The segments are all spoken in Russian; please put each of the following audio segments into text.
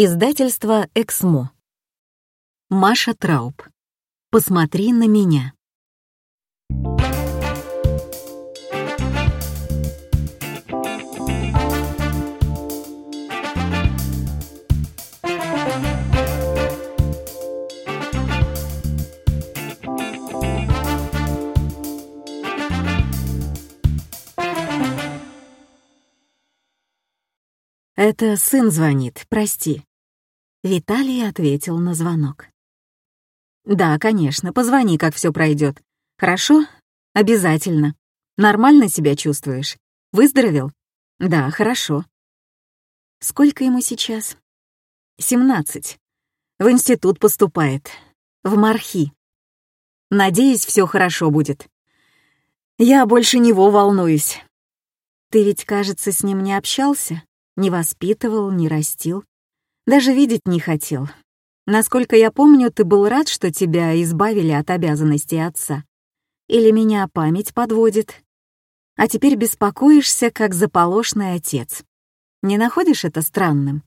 Издательство «Эксмо». Маша Трауб. «Посмотри на меня». «Это сын звонит, прости». Виталий ответил на звонок. «Да, конечно, позвони, как все пройдет. Хорошо? Обязательно. Нормально себя чувствуешь? Выздоровел? Да, хорошо. Сколько ему сейчас? Семнадцать. В институт поступает. В Мархи. Надеюсь, все хорошо будет. Я больше него волнуюсь. Ты ведь, кажется, с ним не общался? Не воспитывал, не растил. Даже видеть не хотел. Насколько я помню, ты был рад, что тебя избавили от обязанностей отца. Или меня память подводит. А теперь беспокоишься, как заполошный отец. Не находишь это странным?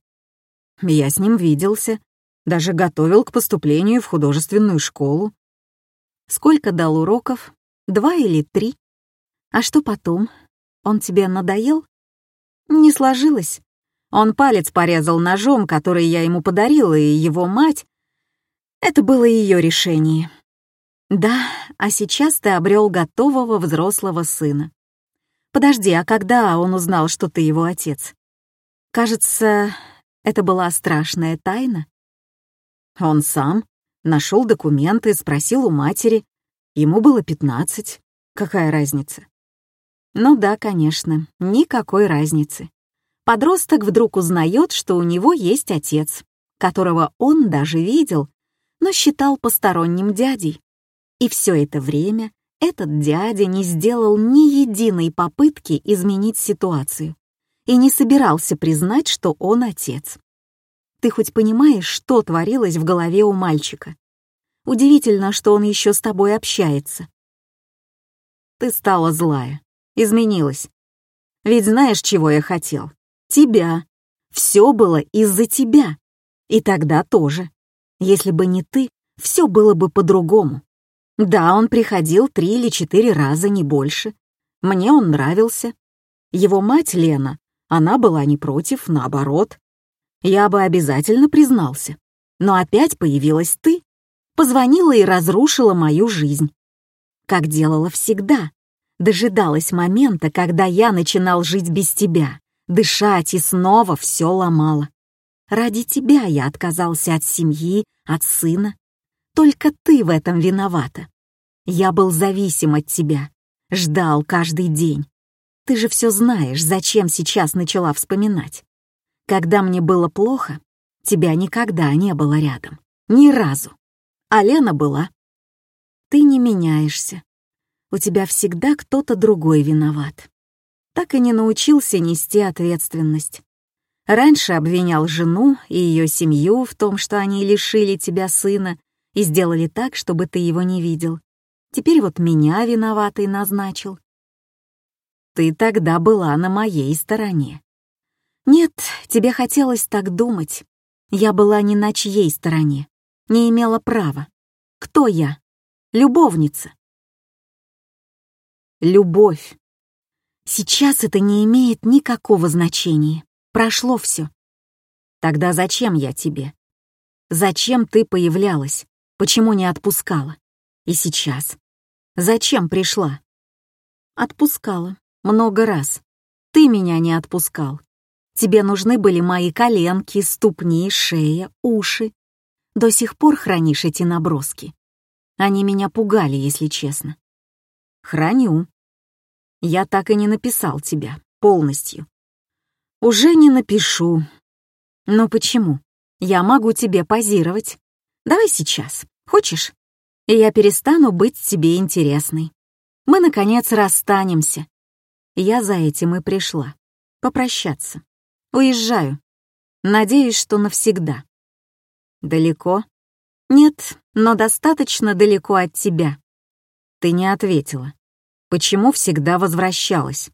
Я с ним виделся, даже готовил к поступлению в художественную школу. Сколько дал уроков? Два или три? А что потом? Он тебе надоел? Не сложилось. Он палец порезал ножом, который я ему подарила, и его мать... Это было ее решение. Да, а сейчас ты обрел готового взрослого сына. Подожди, а когда он узнал, что ты его отец? Кажется, это была страшная тайна. Он сам нашел документы, спросил у матери. Ему было пятнадцать. Какая разница? Ну да, конечно, никакой разницы. Подросток вдруг узнает, что у него есть отец, которого он даже видел, но считал посторонним дядей. И все это время этот дядя не сделал ни единой попытки изменить ситуацию и не собирался признать, что он отец. Ты хоть понимаешь, что творилось в голове у мальчика? Удивительно, что он еще с тобой общается. Ты стала злая. Изменилась. Ведь знаешь, чего я хотел? Тебя. Все было из-за тебя. И тогда тоже. Если бы не ты, все было бы по-другому. Да, он приходил три или четыре раза, не больше. Мне он нравился. Его мать Лена, она была не против, наоборот. Я бы обязательно признался. Но опять появилась ты. Позвонила и разрушила мою жизнь. Как делала всегда дожидалась момента, когда я начинал жить без тебя, дышать и снова все ломала. Ради тебя я отказался от семьи, от сына. Только ты в этом виновата. Я был зависим от тебя, ждал каждый день. Ты же все знаешь, зачем сейчас начала вспоминать. Когда мне было плохо, тебя никогда не было рядом. Ни разу. А Лена была. Ты не меняешься у тебя всегда кто-то другой виноват. Так и не научился нести ответственность. Раньше обвинял жену и ее семью в том, что они лишили тебя сына и сделали так, чтобы ты его не видел. Теперь вот меня виноватой назначил. Ты тогда была на моей стороне. Нет, тебе хотелось так думать. Я была не на чьей стороне, не имела права. Кто я? Любовница любовь. Сейчас это не имеет никакого значения. Прошло все. Тогда зачем я тебе? Зачем ты появлялась? Почему не отпускала? И сейчас? Зачем пришла? Отпускала. Много раз. Ты меня не отпускал. Тебе нужны были мои коленки, ступни, шея, уши. До сих пор хранишь эти наброски. Они меня пугали, если честно. Храню. Я так и не написал тебя полностью. Уже не напишу. Но почему? Я могу тебе позировать. Давай сейчас. Хочешь? И я перестану быть тебе интересной. Мы, наконец, расстанемся. Я за этим и пришла. Попрощаться. Уезжаю. Надеюсь, что навсегда. Далеко? Нет, но достаточно далеко от тебя. Ты не ответила. Почему всегда возвращалась?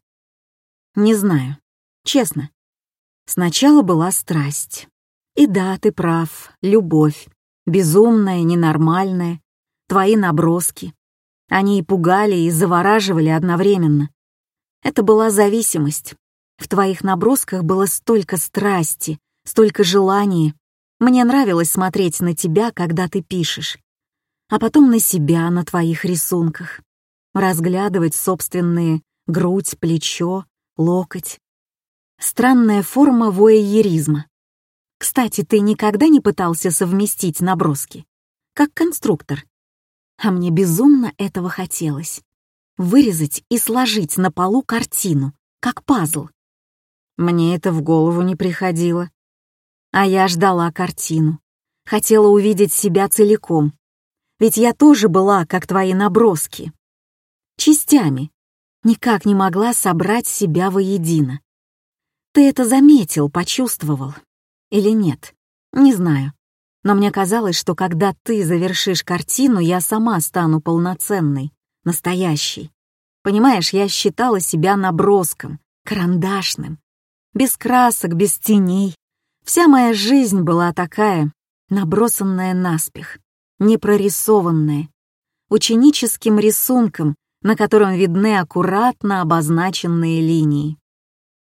Не знаю. Честно. Сначала была страсть. И да, ты прав, любовь, безумная, ненормальная, твои наброски. Они и пугали, и завораживали одновременно. Это была зависимость. В твоих набросках было столько страсти, столько желания. Мне нравилось смотреть на тебя, когда ты пишешь. А потом на себя на твоих рисунках. Разглядывать собственные грудь, плечо, локоть. Странная форма вояеризма. Кстати, ты никогда не пытался совместить наброски? Как конструктор. А мне безумно этого хотелось. Вырезать и сложить на полу картину, как пазл. Мне это в голову не приходило. А я ждала картину. Хотела увидеть себя целиком. Ведь я тоже была, как твои наброски. Частями. Никак не могла собрать себя воедино. Ты это заметил, почувствовал, или нет, не знаю. Но мне казалось, что когда ты завершишь картину, я сама стану полноценной, настоящей. Понимаешь, я считала себя наброском, карандашным. Без красок, без теней. Вся моя жизнь была такая, набросанная наспех, непрорисованная, ученическим рисунком, на котором видны аккуратно обозначенные линии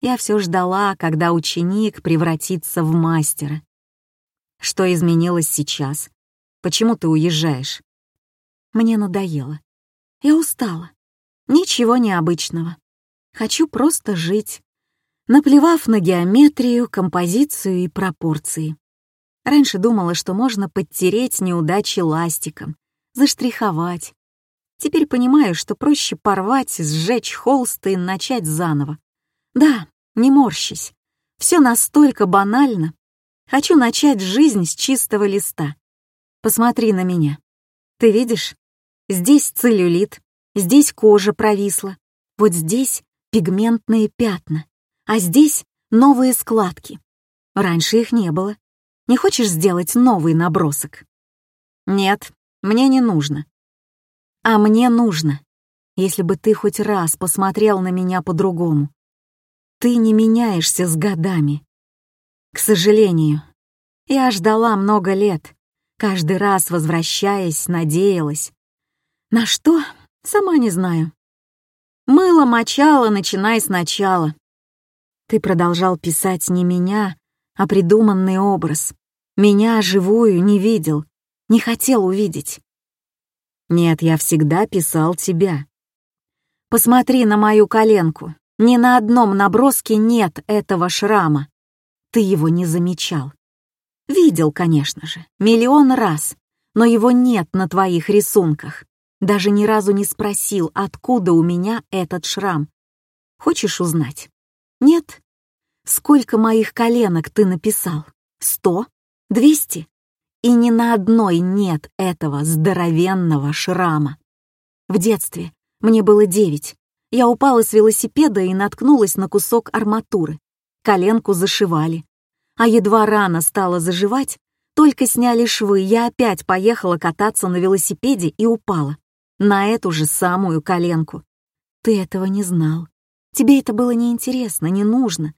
я все ждала, когда ученик превратится в мастера. Что изменилось сейчас? Почему ты уезжаешь? Мне надоело. Я устала. Ничего необычного. Хочу просто жить, наплевав на геометрию, композицию и пропорции. Раньше думала, что можно подтереть неудачи ластиком, заштриховать. Теперь понимаю, что проще порвать, сжечь холст и начать заново. Да, не морщись. Все настолько банально. Хочу начать жизнь с чистого листа. Посмотри на меня. Ты видишь? Здесь целлюлит, здесь кожа провисла, вот здесь пигментные пятна, а здесь новые складки. Раньше их не было. Не хочешь сделать новый набросок? Нет, мне не нужно. А мне нужно. Если бы ты хоть раз посмотрел на меня по-другому, ты не меняешься с годами. К сожалению, я ждала много лет, каждый раз возвращаясь, надеялась. На что? Сама не знаю. Мыло мочало, начинай сначала. Ты продолжал писать не меня, а придуманный образ. Меня живую не видел, не хотел увидеть. Нет, я всегда писал тебя. Посмотри на мою коленку. Ни на одном наброске нет этого шрама. Ты его не замечал. Видел, конечно же, миллион раз, но его нет на твоих рисунках. Даже ни разу не спросил, откуда у меня этот шрам. Хочешь узнать? Нет? Сколько моих коленок ты написал? Сто? Двести? И ни на одной нет этого здоровенного шрама. В детстве мне было девять, я упала с велосипеда и наткнулась на кусок арматуры. Коленку зашивали. А едва рана стала заживать, только сняли швы, я опять поехала кататься на велосипеде и упала. На эту же самую коленку. Ты этого не знал. Тебе это было неинтересно, не нужно.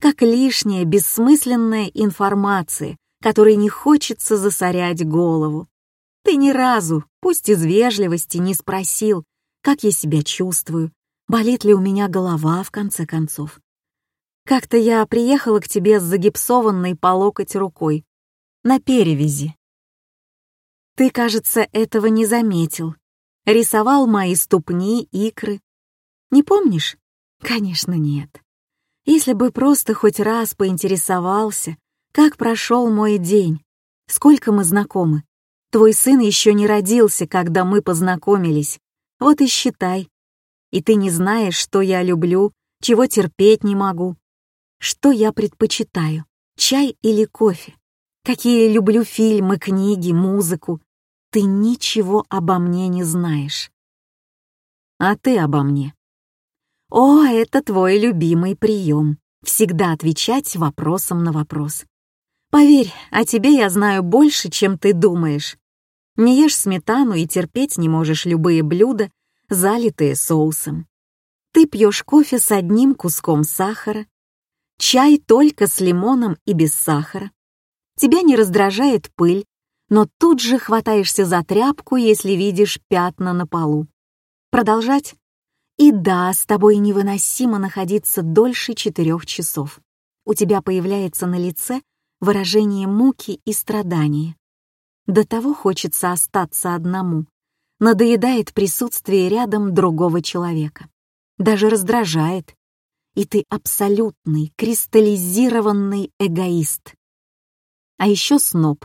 Как лишняя, бессмысленная информация, которой не хочется засорять голову. Ты ни разу, пусть из вежливости, не спросил, как я себя чувствую, Болит ли у меня голова, в конце концов? Как-то я приехала к тебе с загипсованной по локоть рукой. На перевязи. Ты, кажется, этого не заметил. Рисовал мои ступни, икры. Не помнишь? Конечно, нет. Если бы просто хоть раз поинтересовался, как прошел мой день, сколько мы знакомы. Твой сын еще не родился, когда мы познакомились. Вот и считай, и ты не знаешь, что я люблю, чего терпеть не могу, что я предпочитаю, чай или кофе, какие люблю фильмы, книги, музыку. Ты ничего обо мне не знаешь. А ты обо мне. О, это твой любимый прием. Всегда отвечать вопросом на вопрос. Поверь, о тебе я знаю больше, чем ты думаешь. Не ешь сметану и терпеть не можешь любые блюда, залитые соусом. Ты пьешь кофе с одним куском сахара, чай только с лимоном и без сахара. Тебя не раздражает пыль, но тут же хватаешься за тряпку, если видишь пятна на полу. Продолжать? И да, с тобой невыносимо находиться дольше четырех часов. У тебя появляется на лице выражение муки и страдания. До того хочется остаться одному. Надоедает присутствие рядом другого человека. Даже раздражает. И ты абсолютный, кристаллизированный эгоист. А еще сноб.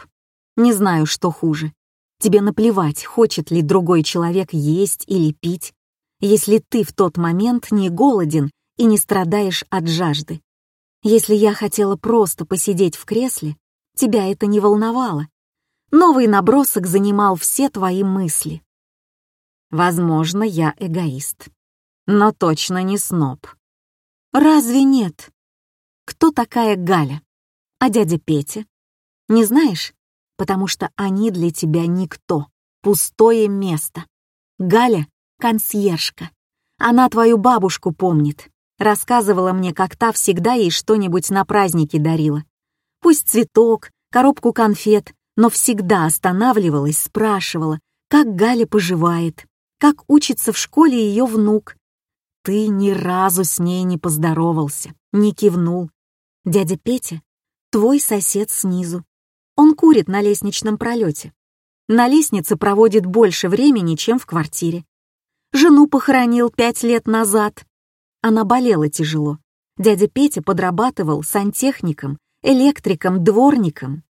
Не знаю, что хуже. Тебе наплевать, хочет ли другой человек есть или пить, если ты в тот момент не голоден и не страдаешь от жажды. Если я хотела просто посидеть в кресле, тебя это не волновало. Новый набросок занимал все твои мысли. Возможно, я эгоист, но точно не сноб. Разве нет? Кто такая Галя? А дядя Петя? Не знаешь? потому что они для тебя никто, пустое место. Галя — консьержка. Она твою бабушку помнит. Рассказывала мне, как та всегда ей что-нибудь на праздники дарила. Пусть цветок, коробку конфет, но всегда останавливалась, спрашивала, как Галя поживает, как учится в школе ее внук. Ты ни разу с ней не поздоровался, не кивнул. Дядя Петя — твой сосед снизу, он курит на лестничном пролете. На лестнице проводит больше времени, чем в квартире. Жену похоронил пять лет назад. Она болела тяжело. Дядя Петя подрабатывал сантехником, электриком, дворником.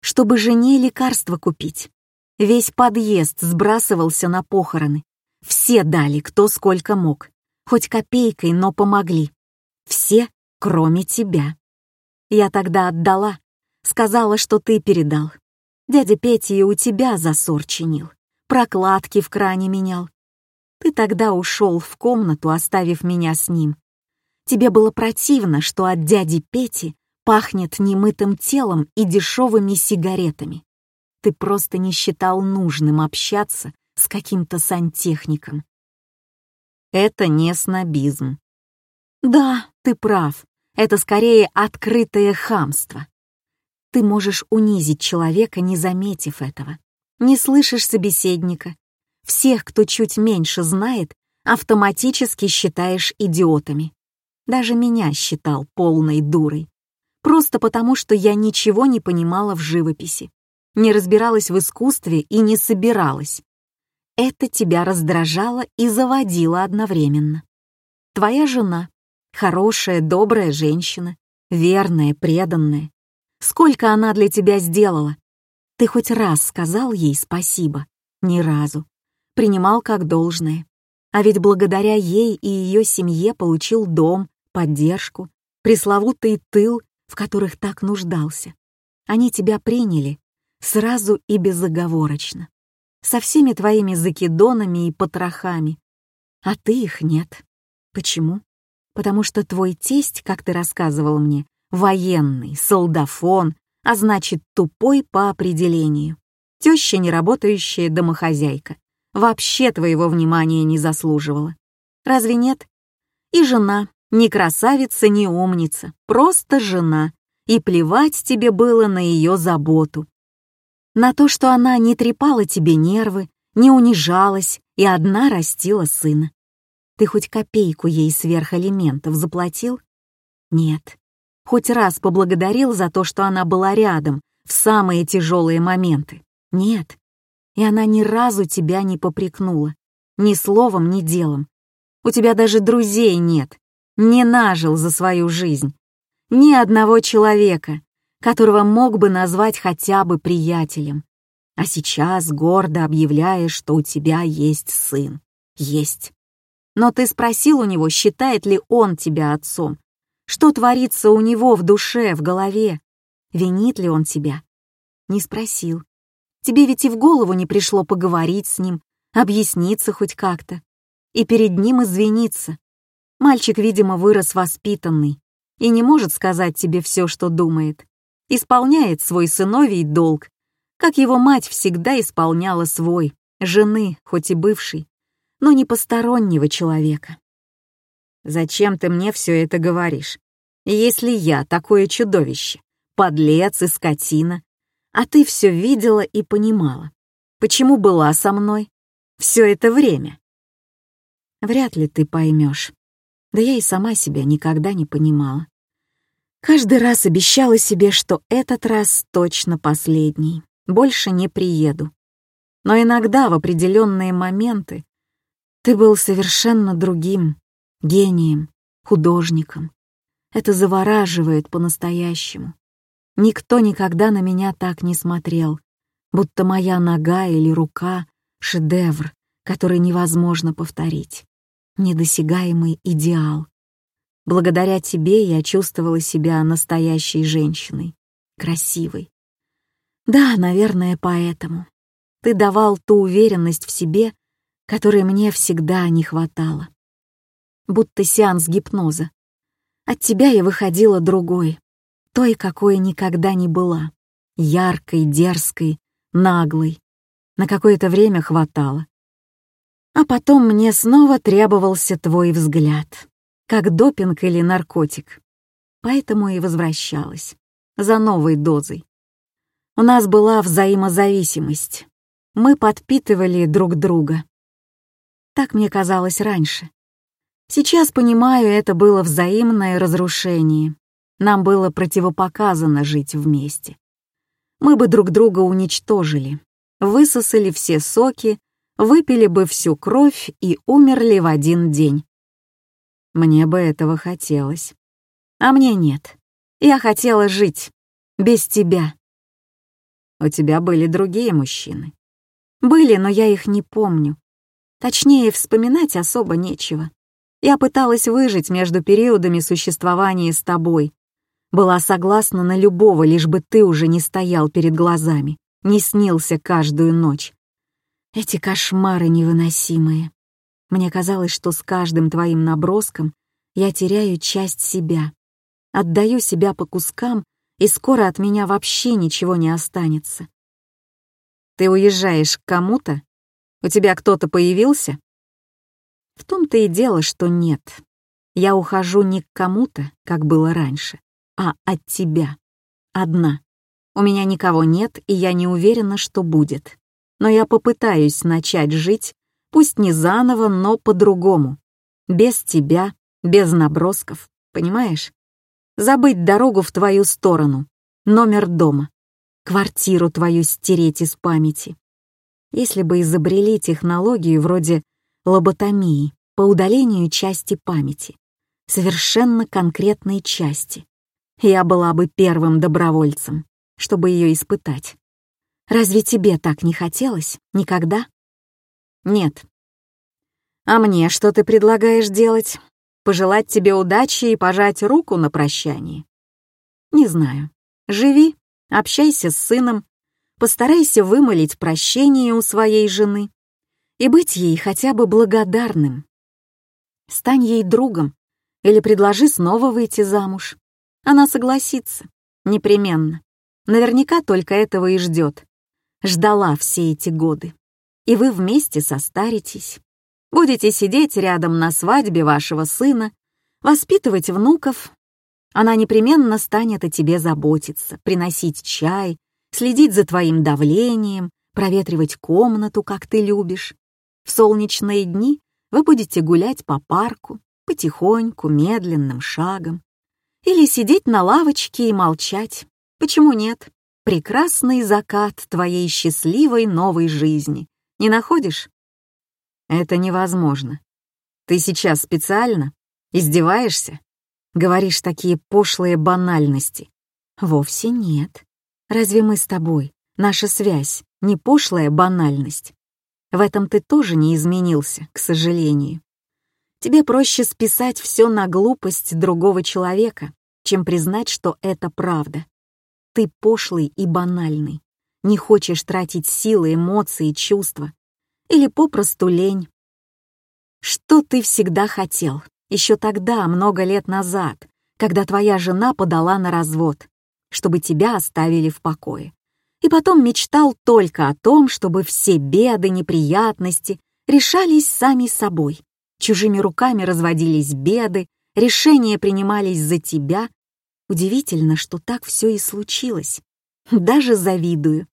Чтобы жене лекарства купить. Весь подъезд сбрасывался на похороны. Все дали, кто сколько мог. Хоть копейкой, но помогли. Все, кроме тебя. Я тогда отдала, Сказала, что ты передал. Дядя Петя и у тебя засор чинил. Прокладки в кране менял. Ты тогда ушел в комнату, оставив меня с ним. Тебе было противно, что от дяди Пети пахнет немытым телом и дешевыми сигаретами. Ты просто не считал нужным общаться с каким-то сантехником. Это не снобизм. Да, ты прав. Это скорее открытое хамство. Ты можешь унизить человека, не заметив этого. Не слышишь собеседника. Всех, кто чуть меньше знает, автоматически считаешь идиотами. Даже меня считал полной дурой. Просто потому, что я ничего не понимала в живописи, не разбиралась в искусстве и не собиралась. Это тебя раздражало и заводило одновременно. Твоя жена — хорошая, добрая женщина, верная, преданная, Сколько она для тебя сделала? Ты хоть раз сказал ей спасибо? Ни разу. Принимал как должное. А ведь благодаря ей и ее семье получил дом, поддержку, пресловутый тыл, в которых так нуждался. Они тебя приняли сразу и безоговорочно, со всеми твоими закидонами и потрохами. А ты их нет. Почему? Потому что твой тесть, как ты рассказывал мне, военный, солдафон, а значит тупой по определению. Теща, не работающая домохозяйка, вообще твоего внимания не заслуживала. Разве нет? И жена, не красавица, не умница, просто жена, и плевать тебе было на ее заботу. На то, что она не трепала тебе нервы, не унижалась и одна растила сына. Ты хоть копейку ей сверх алиментов заплатил? Нет хоть раз поблагодарил за то, что она была рядом в самые тяжелые моменты. Нет. И она ни разу тебя не попрекнула. Ни словом, ни делом. У тебя даже друзей нет. Не нажил за свою жизнь. Ни одного человека, которого мог бы назвать хотя бы приятелем. А сейчас гордо объявляешь, что у тебя есть сын. Есть. Но ты спросил у него, считает ли он тебя отцом, что творится у него в душе, в голове? Винит ли он тебя? Не спросил. Тебе ведь и в голову не пришло поговорить с ним, объясниться хоть как-то. И перед ним извиниться. Мальчик, видимо, вырос воспитанный и не может сказать тебе все, что думает. Исполняет свой сыновий долг, как его мать всегда исполняла свой, жены, хоть и бывший, но не постороннего человека. Зачем ты мне все это говоришь? Если я такое чудовище, подлец и скотина. А ты все видела и понимала. Почему была со мной все это время? Вряд ли ты поймешь. Да я и сама себя никогда не понимала. Каждый раз обещала себе, что этот раз точно последний. Больше не приеду. Но иногда в определенные моменты ты был совершенно другим, гением, художником. Это завораживает по-настоящему. Никто никогда на меня так не смотрел, будто моя нога или рука — шедевр, который невозможно повторить. Недосягаемый идеал. Благодаря тебе я чувствовала себя настоящей женщиной, красивой. Да, наверное, поэтому. Ты давал ту уверенность в себе, которой мне всегда не хватало. Будто сеанс гипноза. От тебя я выходила другой, той, какой никогда не была. Яркой, дерзкой, наглой. На какое-то время хватало. А потом мне снова требовался твой взгляд, как допинг или наркотик. Поэтому и возвращалась, за новой дозой. У нас была взаимозависимость. Мы подпитывали друг друга. Так мне казалось раньше. Сейчас, понимаю, это было взаимное разрушение. Нам было противопоказано жить вместе. Мы бы друг друга уничтожили, высосали все соки, выпили бы всю кровь и умерли в один день. Мне бы этого хотелось. А мне нет. Я хотела жить. Без тебя. У тебя были другие мужчины. Были, но я их не помню. Точнее, вспоминать особо нечего. Я пыталась выжить между периодами существования с тобой. Была согласна на любого, лишь бы ты уже не стоял перед глазами, не снился каждую ночь. Эти кошмары невыносимые. Мне казалось, что с каждым твоим наброском я теряю часть себя. Отдаю себя по кускам, и скоро от меня вообще ничего не останется. Ты уезжаешь к кому-то? У тебя кто-то появился? В том-то и дело, что нет. Я ухожу не к кому-то, как было раньше, а от тебя. Одна. У меня никого нет, и я не уверена, что будет. Но я попытаюсь начать жить, пусть не заново, но по-другому. Без тебя, без набросков, понимаешь? Забыть дорогу в твою сторону, номер дома, квартиру твою стереть из памяти. Если бы изобрели технологию вроде лоботомии по удалению части памяти, совершенно конкретной части. Я была бы первым добровольцем, чтобы ее испытать. Разве тебе так не хотелось? Никогда? Нет. А мне что ты предлагаешь делать? Пожелать тебе удачи и пожать руку на прощание? Не знаю. Живи, общайся с сыном, постарайся вымолить прощение у своей жены, и быть ей хотя бы благодарным. Стань ей другом или предложи снова выйти замуж. Она согласится, непременно. Наверняка только этого и ждет. Ждала все эти годы. И вы вместе состаритесь. Будете сидеть рядом на свадьбе вашего сына, воспитывать внуков. Она непременно станет о тебе заботиться, приносить чай, следить за твоим давлением, проветривать комнату, как ты любишь. В солнечные дни вы будете гулять по парку, потихоньку, медленным шагом. Или сидеть на лавочке и молчать. Почему нет? Прекрасный закат твоей счастливой новой жизни. Не находишь? Это невозможно. Ты сейчас специально? Издеваешься? Говоришь такие пошлые банальности. Вовсе нет. Разве мы с тобой, наша связь, не пошлая банальность? В этом ты тоже не изменился, к сожалению. Тебе проще списать все на глупость другого человека, чем признать, что это правда. Ты пошлый и банальный, не хочешь тратить силы, эмоции, чувства. Или попросту лень. Что ты всегда хотел, еще тогда, много лет назад, когда твоя жена подала на развод, чтобы тебя оставили в покое и потом мечтал только о том, чтобы все беды, неприятности решались сами собой. Чужими руками разводились беды, решения принимались за тебя. Удивительно, что так все и случилось. Даже завидую.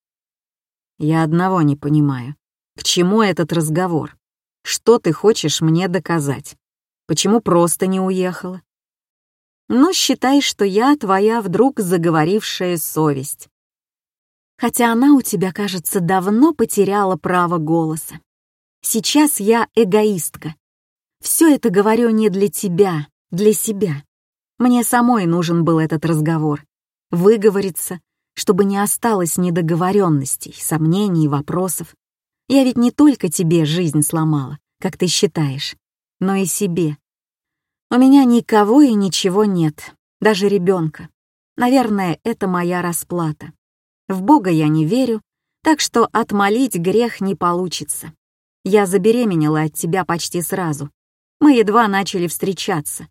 Я одного не понимаю. К чему этот разговор? Что ты хочешь мне доказать? Почему просто не уехала? Ну, считай, что я твоя вдруг заговорившая совесть. Хотя она у тебя, кажется, давно потеряла право голоса. Сейчас я эгоистка. Все это говорю не для тебя, для себя. Мне самой нужен был этот разговор. Выговориться, чтобы не осталось недоговоренностей, сомнений, вопросов. Я ведь не только тебе жизнь сломала, как ты считаешь, но и себе. У меня никого и ничего нет, даже ребенка. Наверное, это моя расплата. В Бога я не верю, так что отмолить грех не получится. Я забеременела от тебя почти сразу. Мы едва начали встречаться.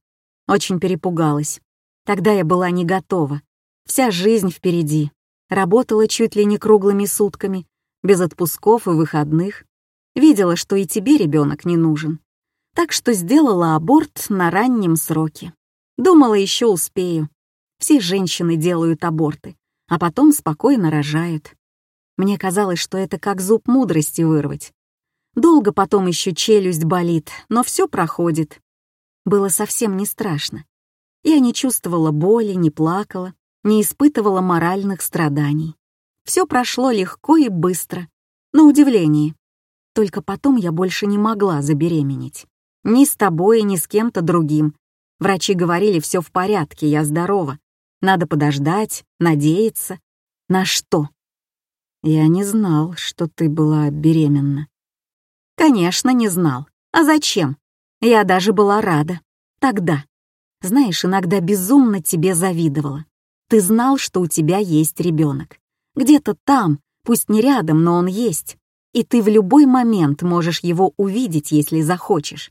Очень перепугалась. Тогда я была не готова. Вся жизнь впереди. Работала чуть ли не круглыми сутками, без отпусков и выходных. Видела, что и тебе ребенок не нужен. Так что сделала аборт на раннем сроке. Думала, еще успею. Все женщины делают аборты, а потом спокойно рожают. Мне казалось, что это как зуб мудрости вырвать. Долго потом еще челюсть болит, но все проходит. Было совсем не страшно. Я не чувствовала боли, не плакала, не испытывала моральных страданий. Все прошло легко и быстро, на удивление. Только потом я больше не могла забеременеть. Ни с тобой, ни с кем-то другим. Врачи говорили, все в порядке, я здорова. Надо подождать, надеяться. На что? Я не знал, что ты была беременна. Конечно, не знал. А зачем? Я даже была рада. Тогда. Знаешь, иногда безумно тебе завидовала. Ты знал, что у тебя есть ребенок. Где-то там, пусть не рядом, но он есть. И ты в любой момент можешь его увидеть, если захочешь.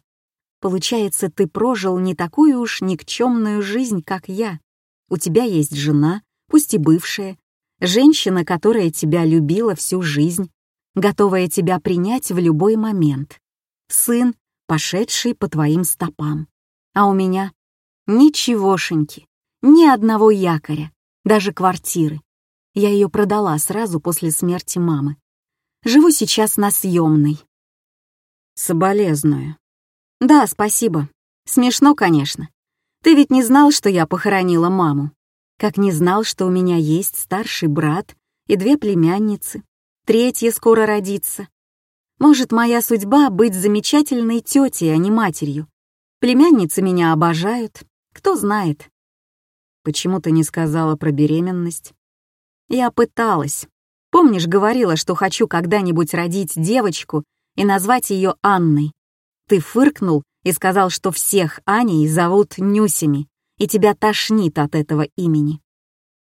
Получается, ты прожил не такую уж никчемную жизнь, как я. У тебя есть жена, пусть и бывшая, женщина, которая тебя любила всю жизнь, готовая тебя принять в любой момент. Сын, пошедший по твоим стопам. А у меня ничегошеньки, ни одного якоря, даже квартиры. Я ее продала сразу после смерти мамы. Живу сейчас на съемной. Соболезную. Да, спасибо. Смешно, конечно. Ты ведь не знал, что я похоронила маму. Как не знал, что у меня есть старший брат и две племянницы. Третья скоро родится. Может, моя судьба — быть замечательной тетей, а не матерью. Племянницы меня обожают, кто знает. Почему ты не сказала про беременность? Я пыталась. Помнишь, говорила, что хочу когда-нибудь родить девочку и назвать ее Анной? Ты фыркнул и сказал, что всех Аней зовут Нюсями, и тебя тошнит от этого имени.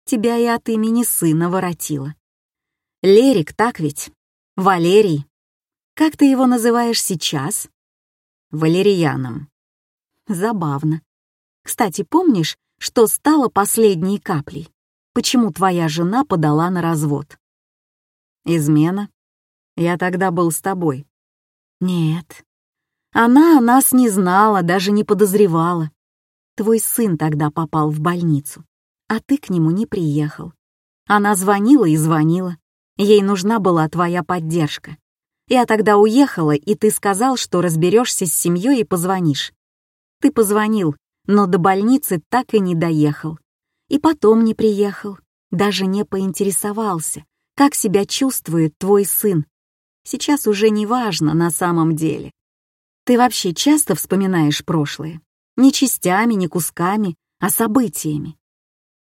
Тебя и от имени сына воротило. Лерик, так ведь? Валерий, как ты его называешь сейчас? Валерьяном. Забавно. Кстати, помнишь, что стало последней каплей? Почему твоя жена подала на развод? Измена? Я тогда был с тобой. Нет. Она о нас не знала, даже не подозревала. Твой сын тогда попал в больницу, а ты к нему не приехал. Она звонила и звонила. Ей нужна была твоя поддержка. Я тогда уехала, и ты сказал, что разберешься с семьей и позвонишь. Ты позвонил, но до больницы так и не доехал. И потом не приехал, даже не поинтересовался, как себя чувствует твой сын. Сейчас уже не важно на самом деле. Ты вообще часто вспоминаешь прошлое? Не частями, не кусками, а событиями.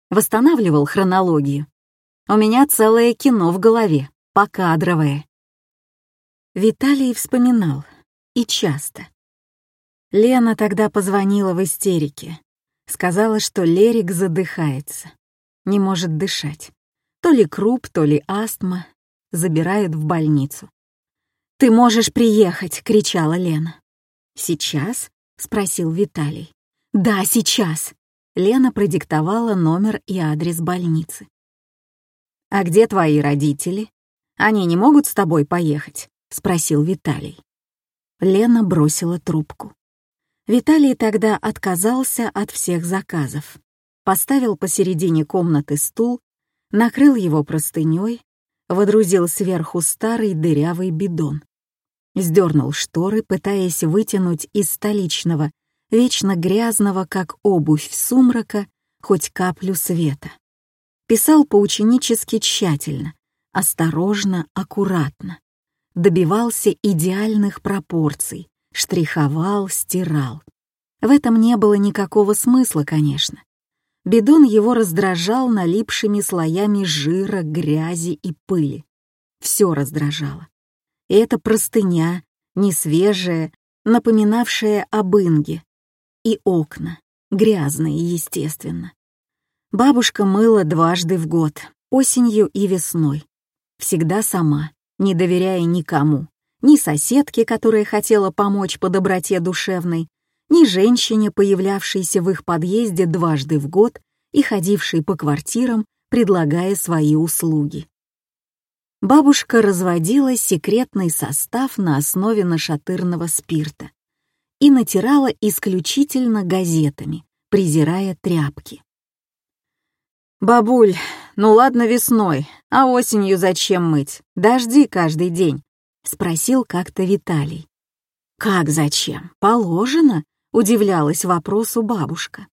Восстанавливал хронологию. У меня целое кино в голове, покадровое. Виталий вспоминал. И часто. Лена тогда позвонила в истерике. Сказала, что Лерик задыхается. Не может дышать. То ли круп, то ли астма. Забирают в больницу. «Ты можешь приехать!» — кричала Лена. «Сейчас?» — спросил Виталий. «Да, сейчас!» Лена продиктовала номер и адрес больницы. «А где твои родители? Они не могут с тобой поехать?» — спросил Виталий. Лена бросила трубку. Виталий тогда отказался от всех заказов. поставил посередине комнаты стул, накрыл его простыней, водрузил сверху старый дырявый бидон. Сдернул шторы, пытаясь вытянуть из столичного, вечно грязного, как обувь сумрака, хоть каплю света. Писал поученически тщательно, осторожно, аккуратно. Добивался идеальных пропорций, штриховал, стирал. В этом не было никакого смысла, конечно. Бидон его раздражал налипшими слоями жира, грязи и пыли. Все раздражало. И эта простыня, несвежая, напоминавшая об инге. И окна, грязные, естественно. Бабушка мыла дважды в год, осенью и весной. Всегда сама, не доверяя никому. Ни соседке, которая хотела помочь по доброте душевной, ни женщине, появлявшейся в их подъезде дважды в год и ходившей по квартирам, предлагая свои услуги. Бабушка разводила секретный состав на основе нашатырного спирта и натирала исключительно газетами, презирая тряпки. «Бабуль, ну ладно весной, а осенью зачем мыть? Дожди каждый день», — спросил как-то Виталий. «Как зачем? Положено?» Удивлялась вопросу бабушка.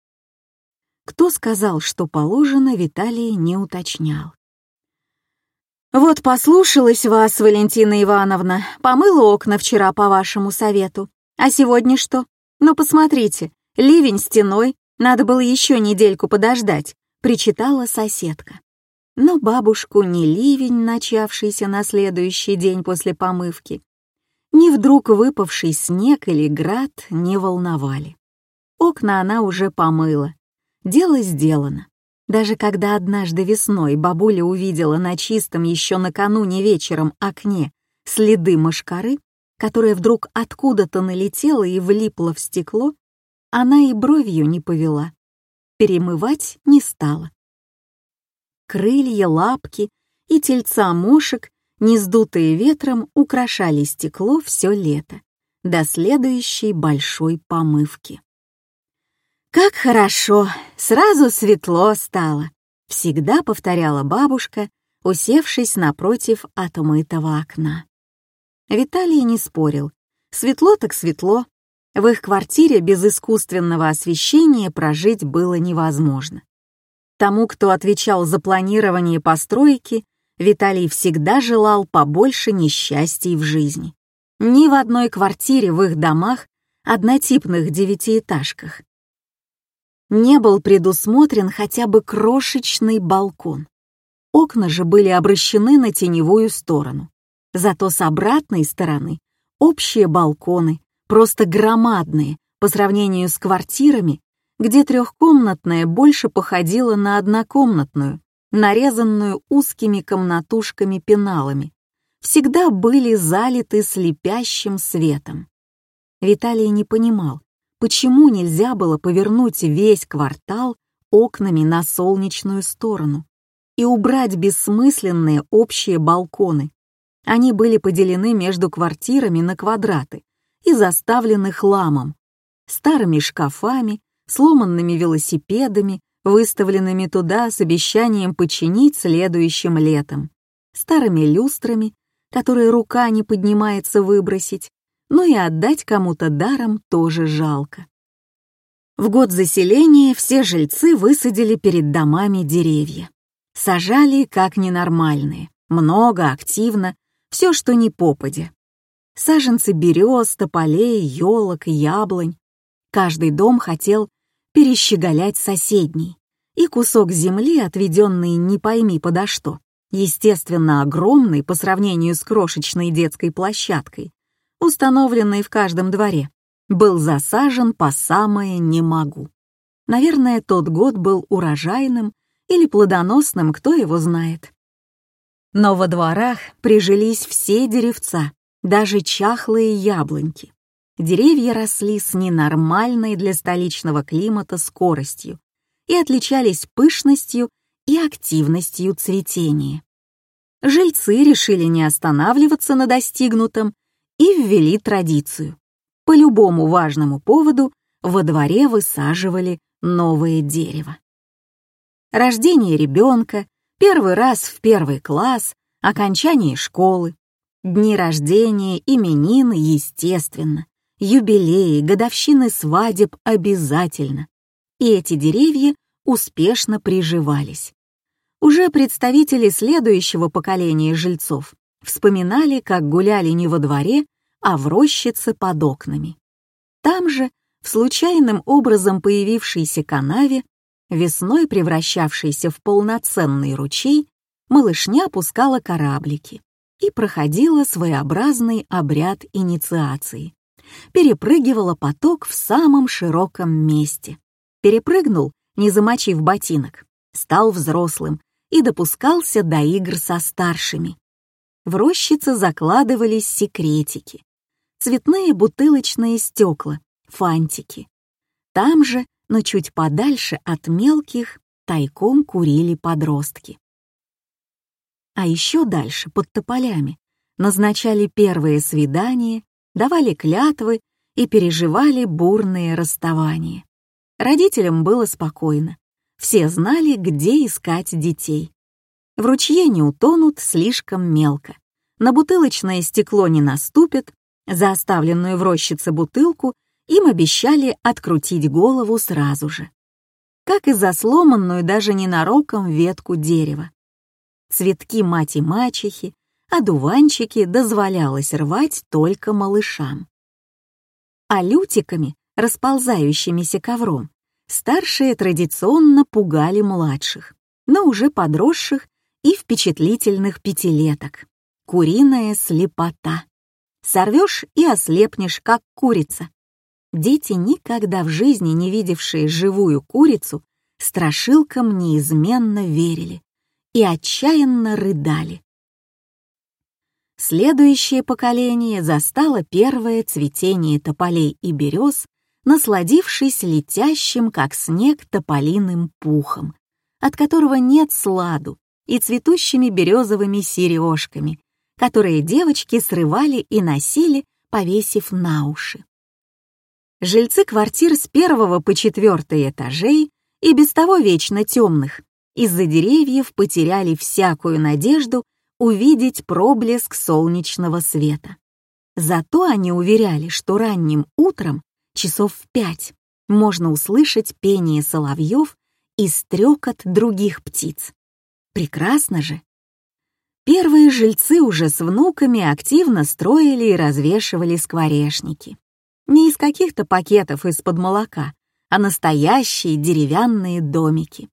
Кто сказал, что положено, Виталий не уточнял. «Вот послушалась вас, Валентина Ивановна, помыла окна вчера по вашему совету. А сегодня что? Ну, посмотрите, ливень стеной, надо было еще недельку подождать», — причитала соседка. Но бабушку ни ливень, начавшийся на следующий день после помывки, ни вдруг выпавший снег или град не волновали. Окна она уже помыла. Дело сделано. Даже когда однажды весной бабуля увидела на чистом еще накануне вечером окне следы мошкары, которая вдруг откуда-то налетела и влипла в стекло, она и бровью не повела. Перемывать не стала. Крылья, лапки и тельца мошек не сдутые ветром, украшали стекло все лето, до следующей большой помывки. «Как хорошо! Сразу светло стало!» — всегда повторяла бабушка, усевшись напротив отмытого окна. Виталий не спорил. Светло так светло. В их квартире без искусственного освещения прожить было невозможно. Тому, кто отвечал за планирование постройки, Виталий всегда желал побольше несчастий в жизни. Ни в одной квартире в их домах, однотипных девятиэтажках, не был предусмотрен хотя бы крошечный балкон. Окна же были обращены на теневую сторону. Зато с обратной стороны общие балконы, просто громадные по сравнению с квартирами, где трехкомнатная больше походила на однокомнатную, нарезанную узкими комнатушками-пеналами, всегда были залиты слепящим светом. Виталий не понимал, почему нельзя было повернуть весь квартал окнами на солнечную сторону и убрать бессмысленные общие балконы. Они были поделены между квартирами на квадраты и заставлены хламом, старыми шкафами, сломанными велосипедами, выставленными туда с обещанием починить следующим летом, старыми люстрами, которые рука не поднимается выбросить, но и отдать кому-то даром тоже жалко. В год заселения все жильцы высадили перед домами деревья. Сажали как ненормальные, много, активно, все, что не попадя. Саженцы берез, тополей, елок, яблонь. Каждый дом хотел перещеголять соседний, и кусок земли, отведенный не пойми подо что, естественно огромный по сравнению с крошечной детской площадкой, установленной в каждом дворе, был засажен по самое «не могу». Наверное, тот год был урожайным или плодоносным, кто его знает. Но во дворах прижились все деревца, даже чахлые яблоньки. Деревья росли с ненормальной для столичного климата скоростью и отличались пышностью и активностью цветения. Жильцы решили не останавливаться на достигнутом и ввели традицию. По любому важному поводу во дворе высаживали новое дерево. Рождение ребенка, первый раз в первый класс, окончание школы, дни рождения, именины, естественно, юбилеи, годовщины свадеб обязательно. И эти деревья успешно приживались. Уже представители следующего поколения жильцов вспоминали, как гуляли не во дворе, а в рощице под окнами. Там же, в случайным образом появившейся канаве, весной превращавшейся в полноценный ручей, малышня пускала кораблики и проходила своеобразный обряд инициации. Перепрыгивала поток в самом широком месте. Перепрыгнул, не замочив ботинок, стал взрослым и допускался до игр со старшими. В рощице закладывались секретики, цветные бутылочные стекла, фантики. Там же, но чуть подальше от мелких, тайком курили подростки. А еще дальше, под тополями, назначали первые свидания, давали клятвы и переживали бурные расставания. Родителям было спокойно. Все знали, где искать детей. В ручье не утонут слишком мелко. На бутылочное стекло не наступят, за оставленную в рощице бутылку им обещали открутить голову сразу же. Как и за сломанную даже ненароком ветку дерева. Цветки мать и мачехи, одуванчики дозволялось рвать только малышам. А лютиками, расползающимися ковром, старшие традиционно пугали младших, но уже подросших и впечатлительных пятилеток. Куриная слепота. Сорвешь и ослепнешь, как курица. Дети, никогда в жизни не видевшие живую курицу, страшилкам неизменно верили и отчаянно рыдали. Следующее поколение застало первое цветение тополей и берез, насладившись летящим, как снег, тополиным пухом, от которого нет сладу, и цветущими березовыми сережками, которые девочки срывали и носили, повесив на уши. Жильцы квартир с первого по четвертый этажей и без того вечно темных из-за деревьев потеряли всякую надежду увидеть проблеск солнечного света. Зато они уверяли, что ранним утром, часов в пять, можно услышать пение соловьев и стрекот других птиц. Прекрасно же! Первые жильцы уже с внуками активно строили и развешивали скворечники. Не из каких-то пакетов из-под молока, а настоящие деревянные домики.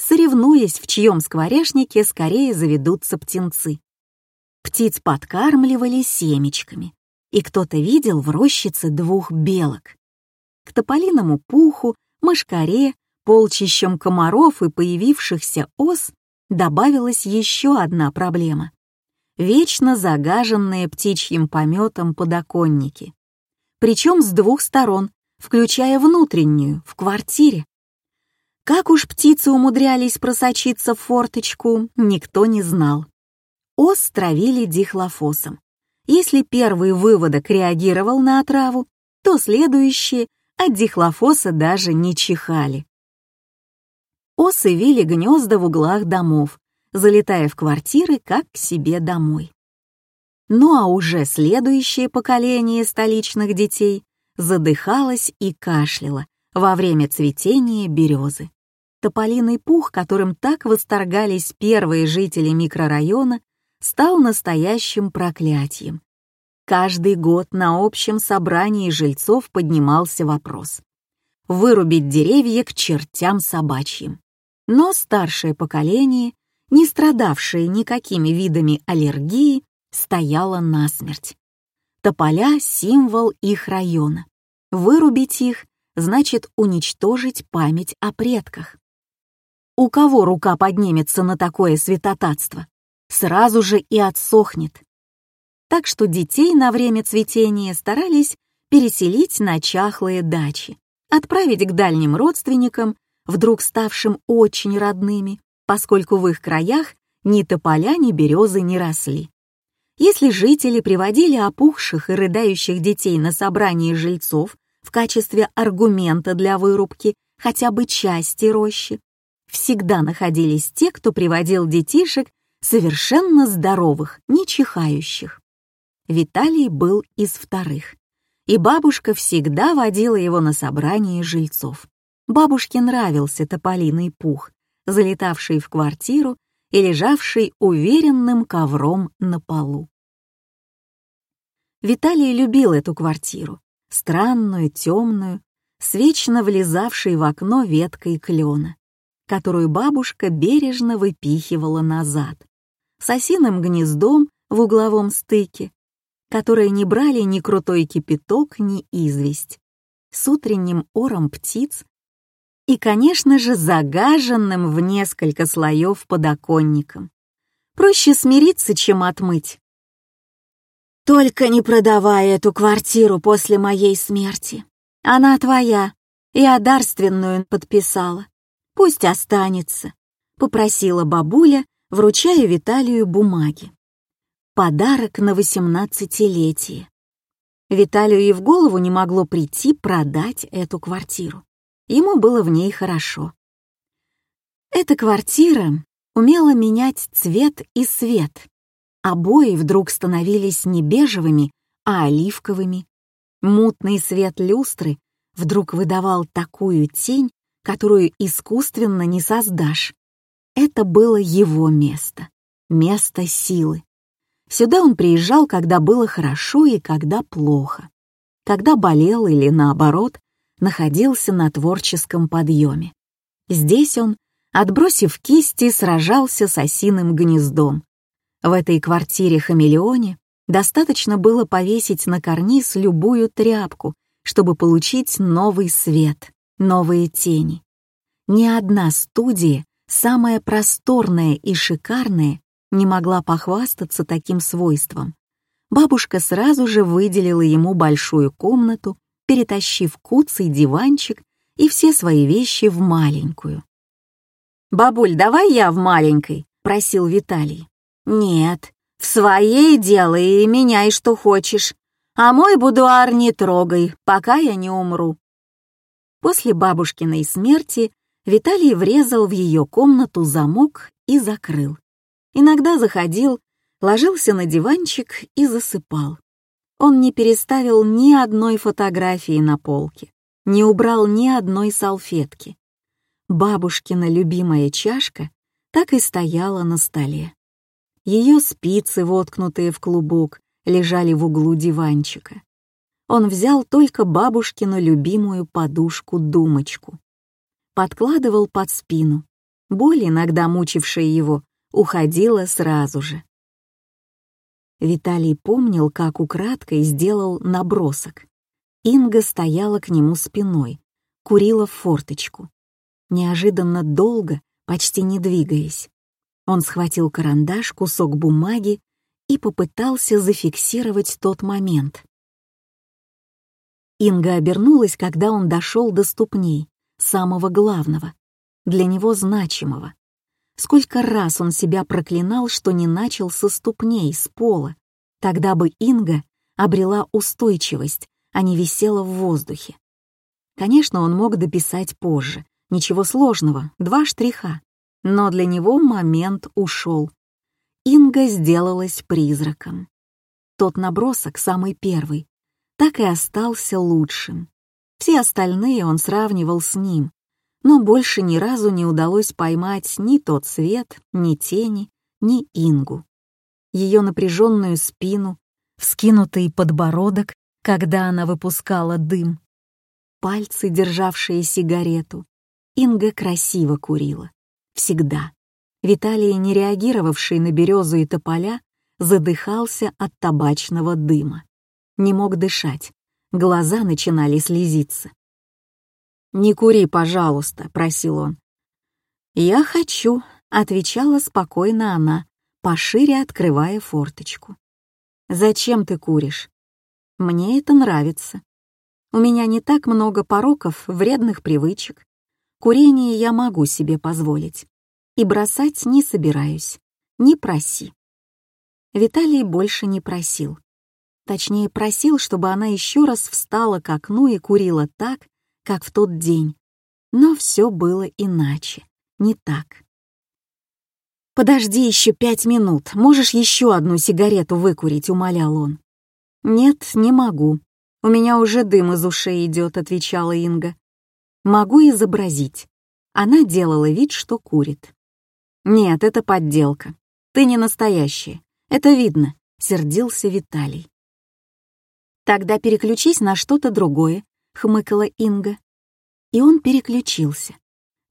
Соревнуясь, в чьем скворечнике скорее заведутся птенцы. Птиц подкармливали семечками, и кто-то видел в рощице двух белок. К тополиному пуху, мышкаре, полчищам комаров и появившихся ос добавилась еще одна проблема — вечно загаженные птичьим пометом подоконники причем с двух сторон, включая внутреннюю, в квартире. Как уж птицы умудрялись просочиться в форточку, никто не знал. Ос травили дихлофосом. Если первый выводок реагировал на отраву, то следующие от дихлофоса даже не чихали. Осы вили гнезда в углах домов, залетая в квартиры как к себе домой. Ну а уже следующее поколение столичных детей задыхалось и кашляло во время цветения березы. Тополиный пух, которым так восторгались первые жители микрорайона, стал настоящим проклятием. Каждый год на общем собрании жильцов поднимался вопрос — вырубить деревья к чертям собачьим. Но старшее поколение, не страдавшее никакими видами аллергии, стояла насмерть. Тополя — символ их района. Вырубить их значит уничтожить память о предках. У кого рука поднимется на такое святотатство, сразу же и отсохнет. Так что детей на время цветения старались переселить на чахлые дачи, отправить к дальним родственникам, вдруг ставшим очень родными, поскольку в их краях ни тополя, ни березы не росли. Если жители приводили опухших и рыдающих детей на собрание жильцов в качестве аргумента для вырубки хотя бы части рощи, всегда находились те, кто приводил детишек совершенно здоровых, не чихающих. Виталий был из вторых, и бабушка всегда водила его на собрание жильцов. Бабушке нравился тополиный пух, залетавший в квартиру и лежавший уверенным ковром на полу. Виталий любил эту квартиру, странную, темную, с вечно влезавшей в окно веткой клена, которую бабушка бережно выпихивала назад, с осиным гнездом в угловом стыке, которые не брали ни крутой кипяток, ни известь, с утренним ором птиц и, конечно же, загаженным в несколько слоев подоконником. Проще смириться, чем отмыть. «Только не продавай эту квартиру после моей смерти. Она твоя. Я дарственную подписала. Пусть останется», — попросила бабуля, вручая Виталию бумаги. Подарок на восемнадцатилетие. Виталию и в голову не могло прийти продать эту квартиру. Ему было в ней хорошо. Эта квартира умела менять цвет и свет. Обои вдруг становились не бежевыми, а оливковыми. Мутный свет люстры вдруг выдавал такую тень, которую искусственно не создашь. Это было его место, место силы. Сюда он приезжал, когда было хорошо и когда плохо, когда болел или, наоборот, находился на творческом подъеме. Здесь он, отбросив кисти, сражался с осиным гнездом. В этой квартире-хамелеоне достаточно было повесить на карниз любую тряпку, чтобы получить новый свет, новые тени. Ни одна студия, самая просторная и шикарная, не могла похвастаться таким свойством. Бабушка сразу же выделила ему большую комнату перетащив куцый диванчик и все свои вещи в маленькую. «Бабуль, давай я в маленькой», — просил Виталий. «Нет, в своей делай и меняй, что хочешь, а мой будуар не трогай, пока я не умру». После бабушкиной смерти Виталий врезал в ее комнату замок и закрыл. Иногда заходил, ложился на диванчик и засыпал. Он не переставил ни одной фотографии на полке, не убрал ни одной салфетки. Бабушкина любимая чашка так и стояла на столе. Ее спицы, воткнутые в клубок, лежали в углу диванчика. Он взял только бабушкину любимую подушку-думочку. Подкладывал под спину. Боль, иногда мучившая его, уходила сразу же. Виталий помнил, как украдкой сделал набросок. Инга стояла к нему спиной, курила в форточку. Неожиданно долго, почти не двигаясь. Он схватил карандаш, кусок бумаги и попытался зафиксировать тот момент. Инга обернулась, когда он дошел до ступней, самого главного, для него значимого. Сколько раз он себя проклинал, что не начал со ступней, с пола. Тогда бы Инга обрела устойчивость, а не висела в воздухе. Конечно, он мог дописать позже. Ничего сложного, два штриха. Но для него момент ушел. Инга сделалась призраком. Тот набросок, самый первый, так и остался лучшим. Все остальные он сравнивал с ним, но больше ни разу не удалось поймать ни тот свет, ни тени, ни Ингу. Ее напряженную спину, вскинутый подбородок, когда она выпускала дым, пальцы, державшие сигарету. Инга красиво курила. Всегда. Виталий, не реагировавший на березу и тополя, задыхался от табачного дыма. Не мог дышать, глаза начинали слезиться. «Не кури, пожалуйста», — просил он. «Я хочу», — отвечала спокойно она, пошире открывая форточку. «Зачем ты куришь?» «Мне это нравится. У меня не так много пороков, вредных привычек. Курение я могу себе позволить. И бросать не собираюсь. Не проси». Виталий больше не просил. Точнее, просил, чтобы она еще раз встала к окну и курила так, как в тот день. Но все было иначе, не так. «Подожди еще пять минут, можешь еще одну сигарету выкурить», — умолял он. «Нет, не могу. У меня уже дым из ушей идет», — отвечала Инга. «Могу изобразить». Она делала вид, что курит. «Нет, это подделка. Ты не настоящая. Это видно», — сердился Виталий. «Тогда переключись на что-то другое», — хмыкала Инга. И он переключился.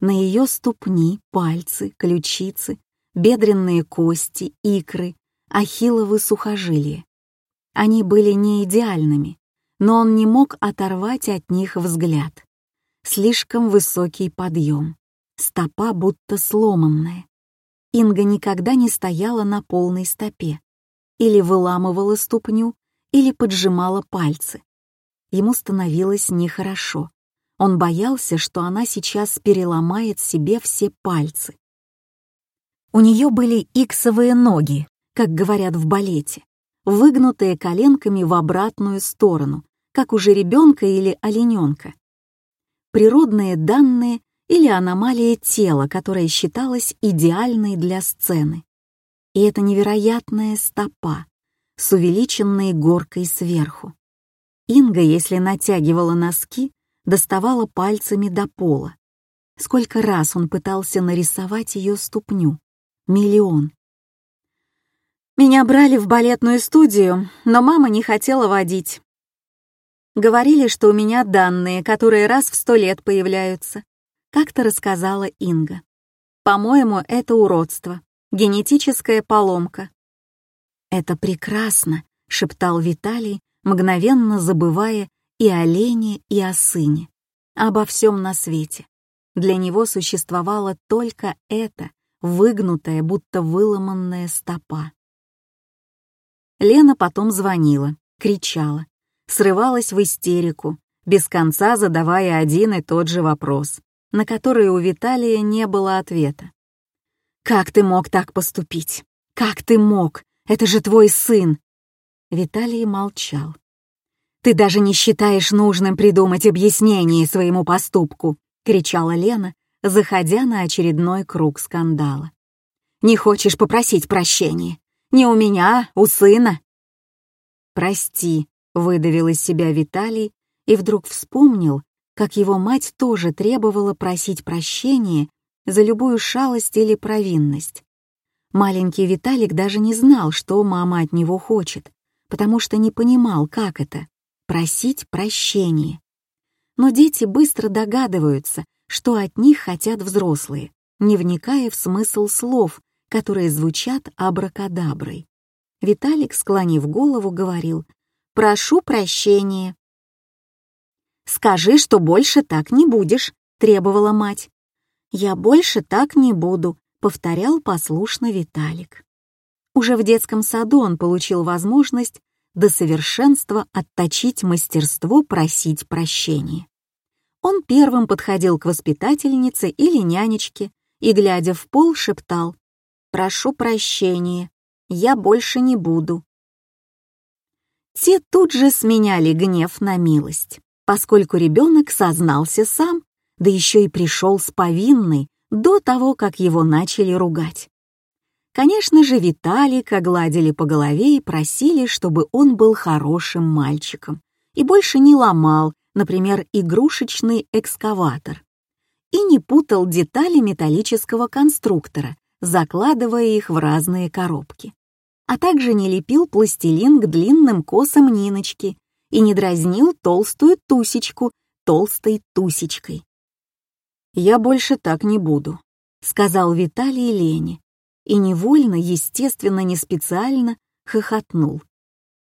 На ее ступни, пальцы, ключицы, бедренные кости, икры, ахилловы сухожилия. Они были не идеальными, но он не мог оторвать от них взгляд. Слишком высокий подъем, стопа будто сломанная. Инга никогда не стояла на полной стопе, или выламывала ступню, или поджимала пальцы. Ему становилось нехорошо. Он боялся, что она сейчас переломает себе все пальцы. У нее были иксовые ноги, как говорят в балете, выгнутые коленками в обратную сторону, как у жеребенка или олененка. Природные данные или аномалия тела, которая считалась идеальной для сцены. И это невероятная стопа с увеличенной горкой сверху. Инга, если натягивала носки, доставала пальцами до пола. Сколько раз он пытался нарисовать ее ступню, миллион. Меня брали в балетную студию, но мама не хотела водить. Говорили, что у меня данные, которые раз в сто лет появляются. Как-то рассказала Инга. По-моему, это уродство, генетическая поломка. «Это прекрасно», — шептал Виталий, мгновенно забывая и о Лене, и о сыне, обо всем на свете. Для него существовало только это, выгнутая, будто выломанная стопа. Лена потом звонила, кричала, срывалась в истерику, без конца задавая один и тот же вопрос, на который у Виталия не было ответа. «Как ты мог так поступить? Как ты мог? Это же твой сын!» Виталий молчал. «Ты даже не считаешь нужным придумать объяснение своему поступку!» — кричала Лена, заходя на очередной круг скандала. «Не хочешь попросить прощения? Не у меня, у сына!» «Прости», — выдавил из себя Виталий и вдруг вспомнил, как его мать тоже требовала просить прощения за любую шалость или провинность. Маленький Виталик даже не знал, что мама от него хочет, потому что не понимал, как это — просить прощения. Но дети быстро догадываются, что от них хотят взрослые, не вникая в смысл слов, которые звучат абракадаброй. Виталик, склонив голову, говорил «Прошу прощения». «Скажи, что больше так не будешь», — требовала мать. «Я больше так не буду», — повторял послушно Виталик. Уже в детском саду он получил возможность до совершенства отточить мастерство просить прощения. Он первым подходил к воспитательнице или нянечке и, глядя в пол, шептал «Прошу прощения, я больше не буду». Те тут же сменяли гнев на милость, поскольку ребенок сознался сам, да еще и пришел с повинной до того, как его начали ругать. Конечно же, Виталика гладили по голове и просили, чтобы он был хорошим мальчиком и больше не ломал, например, игрушечный экскаватор, и не путал детали металлического конструктора, закладывая их в разные коробки, а также не лепил пластилин к длинным косам Ниночки и не дразнил толстую тусечку толстой тусечкой. «Я больше так не буду», — сказал Виталий Лене, и невольно, естественно, не специально, хохотнул.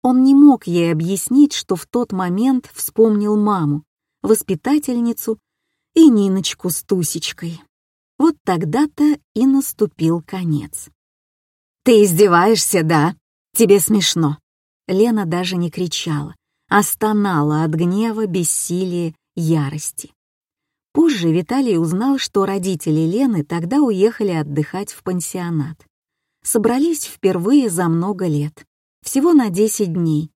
Он не мог ей объяснить, что в тот момент вспомнил маму, воспитательницу и Ниночку с Тусечкой. Вот тогда-то и наступил конец. «Ты издеваешься, да? Тебе смешно». Лена даже не кричала, а стонала от гнева, бессилия, ярости. Позже Виталий узнал, что родители Лены тогда уехали отдыхать в пансионат. Собрались впервые за много лет всего на 10 дней,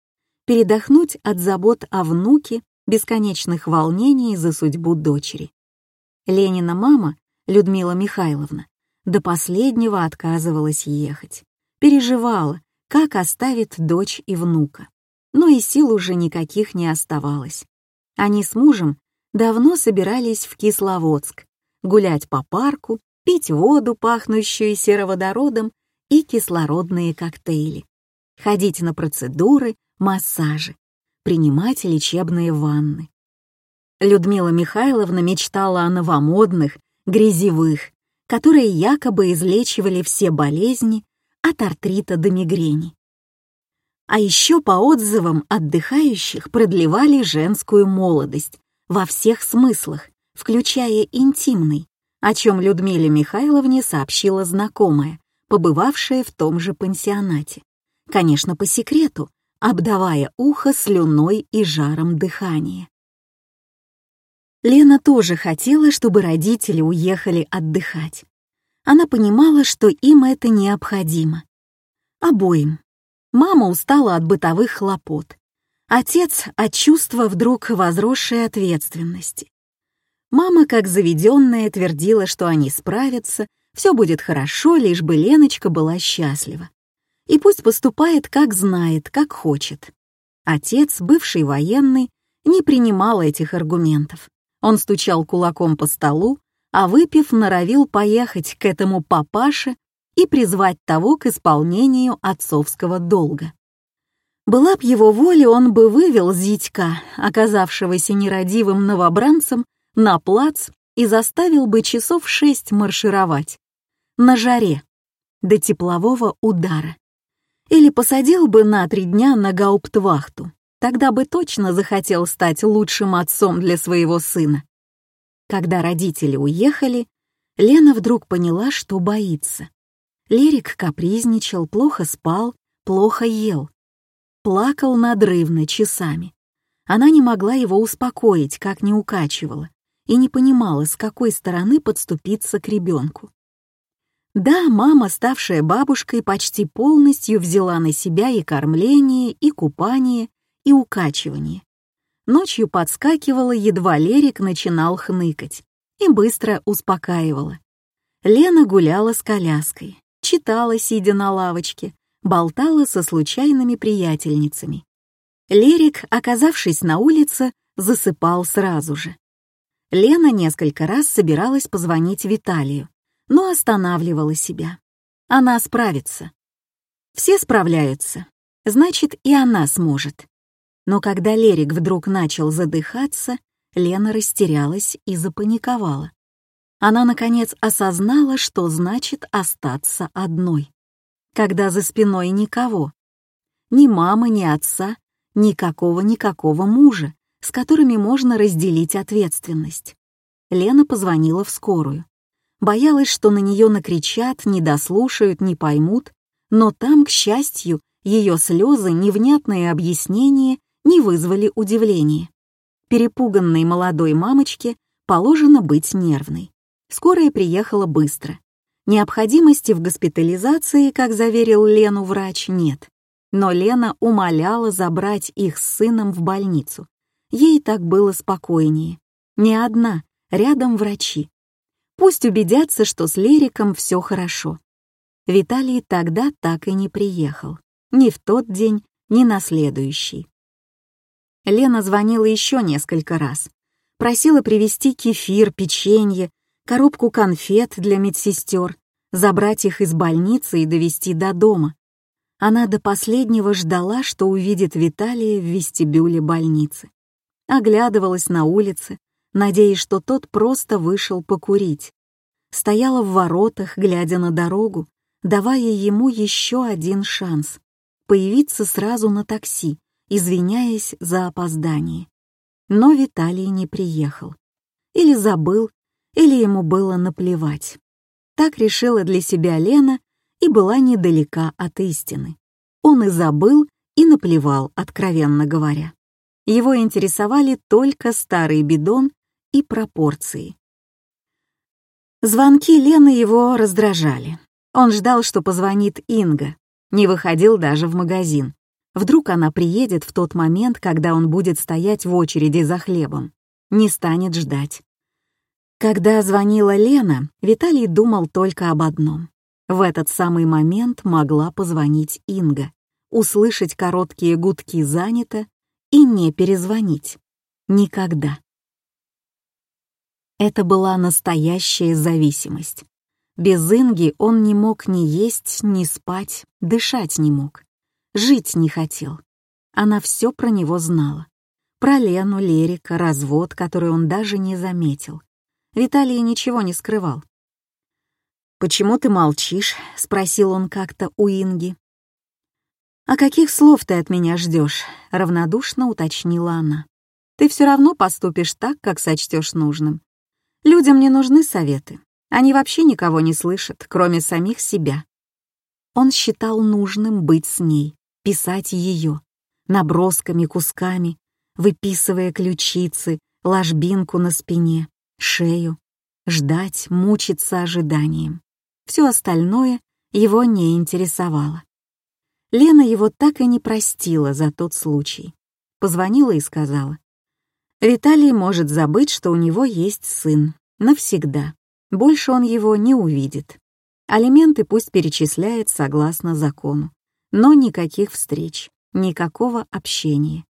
передохнуть от забот о внуке, бесконечных волнений за судьбу дочери. Ленина мама, Людмила Михайловна, до последнего отказывалась ехать. Переживала, как оставит дочь и внука. Но и сил уже никаких не оставалось. Они с мужем давно собирались в Кисловодск, гулять по парку, пить воду, пахнущую сероводородом, и кислородные коктейли, ходить на процедуры, массажи, принимать лечебные ванны. Людмила Михайловна мечтала о новомодных, грязевых, которые якобы излечивали все болезни от артрита до мигрени. А еще по отзывам отдыхающих продлевали женскую молодость во всех смыслах, включая интимный, о чем Людмиле Михайловне сообщила знакомая, побывавшая в том же пансионате. Конечно, по секрету, обдавая ухо слюной и жаром дыхания. Лена тоже хотела, чтобы родители уехали отдыхать. Она понимала, что им это необходимо. Обоим. Мама устала от бытовых хлопот. Отец — от чувства вдруг возросшей ответственности. Мама, как заведенная, твердила, что они справятся, все будет хорошо, лишь бы Леночка была счастлива. И пусть поступает, как знает, как хочет. Отец, бывший военный, не принимал этих аргументов. Он стучал кулаком по столу, а выпив, норовил поехать к этому папаше и призвать того к исполнению отцовского долга. Была б его воля, он бы вывел зятька, оказавшегося нерадивым новобранцем, на плац и заставил бы часов шесть маршировать. На жаре, до теплового удара. Или посадил бы на три дня на гауптвахту. Тогда бы точно захотел стать лучшим отцом для своего сына. Когда родители уехали, Лена вдруг поняла, что боится. Лерик капризничал, плохо спал, плохо ел. Плакал надрывно часами. Она не могла его успокоить, как не укачивала, и не понимала, с какой стороны подступиться к ребенку. Да, мама, ставшая бабушкой, почти полностью взяла на себя и кормление, и купание, и укачивание. Ночью подскакивала, едва Лерик начинал хныкать, и быстро успокаивала. Лена гуляла с коляской, читала, сидя на лавочке, болтала со случайными приятельницами. Лерик, оказавшись на улице, засыпал сразу же. Лена несколько раз собиралась позвонить Виталию, но останавливала себя. Она справится. Все справляются, значит, и она сможет. Но когда Лерик вдруг начал задыхаться, Лена растерялась и запаниковала она, наконец, осознала, что значит остаться одной. Когда за спиной никого. Ни мамы, ни отца, никакого-никакого мужа, с которыми можно разделить ответственность. Лена позвонила в скорую. Боялась, что на нее накричат, не дослушают, не поймут, но там, к счастью, ее слезы, невнятные объяснения не вызвали удивления. Перепуганной молодой мамочке положено быть нервной. Скорая приехала быстро. Необходимости в госпитализации, как заверил Лену врач, нет. Но Лена умоляла забрать их с сыном в больницу. Ей так было спокойнее. Не одна, рядом врачи. Пусть убедятся, что с Лериком все хорошо. Виталий тогда так и не приехал. Ни в тот день, ни на следующий. Лена звонила еще несколько раз. Просила привезти кефир, печенье, коробку конфет для медсестер, забрать их из больницы и довести до дома. Она до последнего ждала, что увидит Виталия в вестибюле больницы. Оглядывалась на улице, надеясь, что тот просто вышел покурить. Стояла в воротах, глядя на дорогу, давая ему еще один шанс — появиться сразу на такси, извиняясь за опоздание. Но Виталий не приехал. Или забыл, или ему было наплевать. Так решила для себя Лена и была недалека от истины. Он и забыл, и наплевал, откровенно говоря. Его интересовали только старый бидон и пропорции. Звонки Лены его раздражали. Он ждал, что позвонит Инга, не выходил даже в магазин. Вдруг она приедет в тот момент, когда он будет стоять в очереди за хлебом. Не станет ждать. Когда звонила Лена, Виталий думал только об одном. В этот самый момент могла позвонить Инга, услышать короткие гудки «занято» и не перезвонить. Никогда. Это была настоящая зависимость. Без Инги он не мог ни есть, ни спать, дышать не мог. Жить не хотел. Она все про него знала. Про Лену, Лерика, развод, который он даже не заметил. Виталий ничего не скрывал. «Почему ты молчишь?» — спросил он как-то у Инги. «А каких слов ты от меня ждешь?» — равнодушно уточнила она. «Ты все равно поступишь так, как сочтешь нужным. Людям не нужны советы. Они вообще никого не слышат, кроме самих себя». Он считал нужным быть с ней, писать ее, набросками, кусками, выписывая ключицы, ложбинку на спине, шею, ждать, мучиться ожиданием. Все остальное его не интересовало. Лена его так и не простила за тот случай. Позвонила и сказала. Виталий может забыть, что у него есть сын. Навсегда. Больше он его не увидит. Алименты пусть перечисляет согласно закону. Но никаких встреч, никакого общения.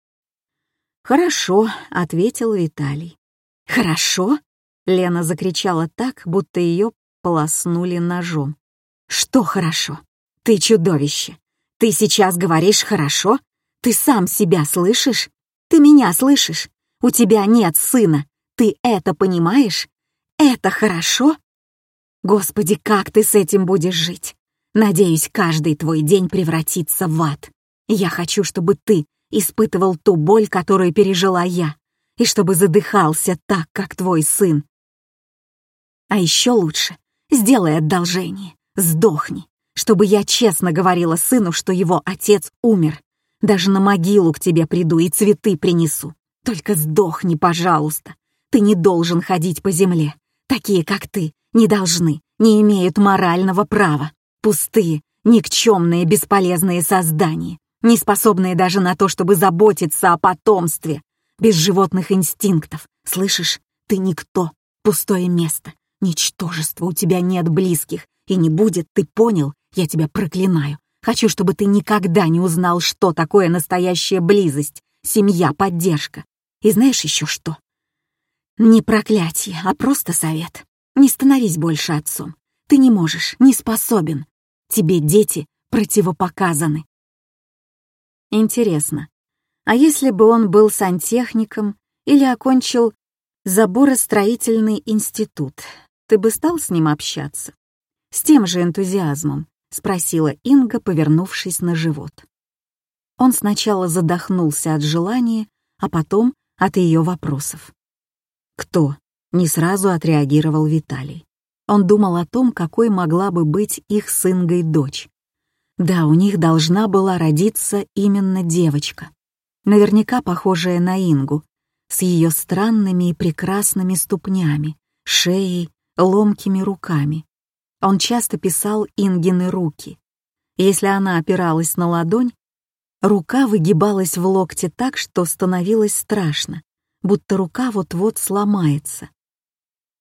«Хорошо», — ответил Виталий. «Хорошо?» Лена закричала так, будто ее полоснули ножом. «Что хорошо? Ты чудовище! Ты сейчас говоришь «хорошо»? Ты сам себя слышишь? Ты меня слышишь? У тебя нет сына. Ты это понимаешь? Это хорошо? Господи, как ты с этим будешь жить? Надеюсь, каждый твой день превратится в ад. Я хочу, чтобы ты испытывал ту боль, которую пережила я, и чтобы задыхался так, как твой сын. А еще лучше, сделай одолжение, сдохни, чтобы я честно говорила сыну, что его отец умер. Даже на могилу к тебе приду и цветы принесу. Только сдохни, пожалуйста. Ты не должен ходить по земле. Такие, как ты, не должны, не имеют морального права. Пустые, никчемные, бесполезные создания, не способные даже на то, чтобы заботиться о потомстве. Без животных инстинктов. Слышишь, ты никто, пустое место. Ничтожество, у тебя нет близких, и не будет, ты понял? Я тебя проклинаю. Хочу, чтобы ты никогда не узнал, что такое настоящая близость, семья, поддержка. И знаешь еще что? Не проклятие, а просто совет. Не становись больше отцом. Ты не можешь, не способен. Тебе дети противопоказаны. Интересно, а если бы он был сантехником или окончил заборостроительный институт, ты бы стал с ним общаться? С тем же энтузиазмом, спросила Инга, повернувшись на живот. Он сначала задохнулся от желания, а потом от ее вопросов. «Кто?» — не сразу отреагировал Виталий. Он думал о том, какой могла бы быть их с Ингой дочь. Да, у них должна была родиться именно девочка. Наверняка похожая на Ингу, с ее странными и прекрасными ступнями, шеей, ломкими руками. Он часто писал Ингины руки. Если она опиралась на ладонь, рука выгибалась в локте так, что становилось страшно, будто рука вот-вот сломается.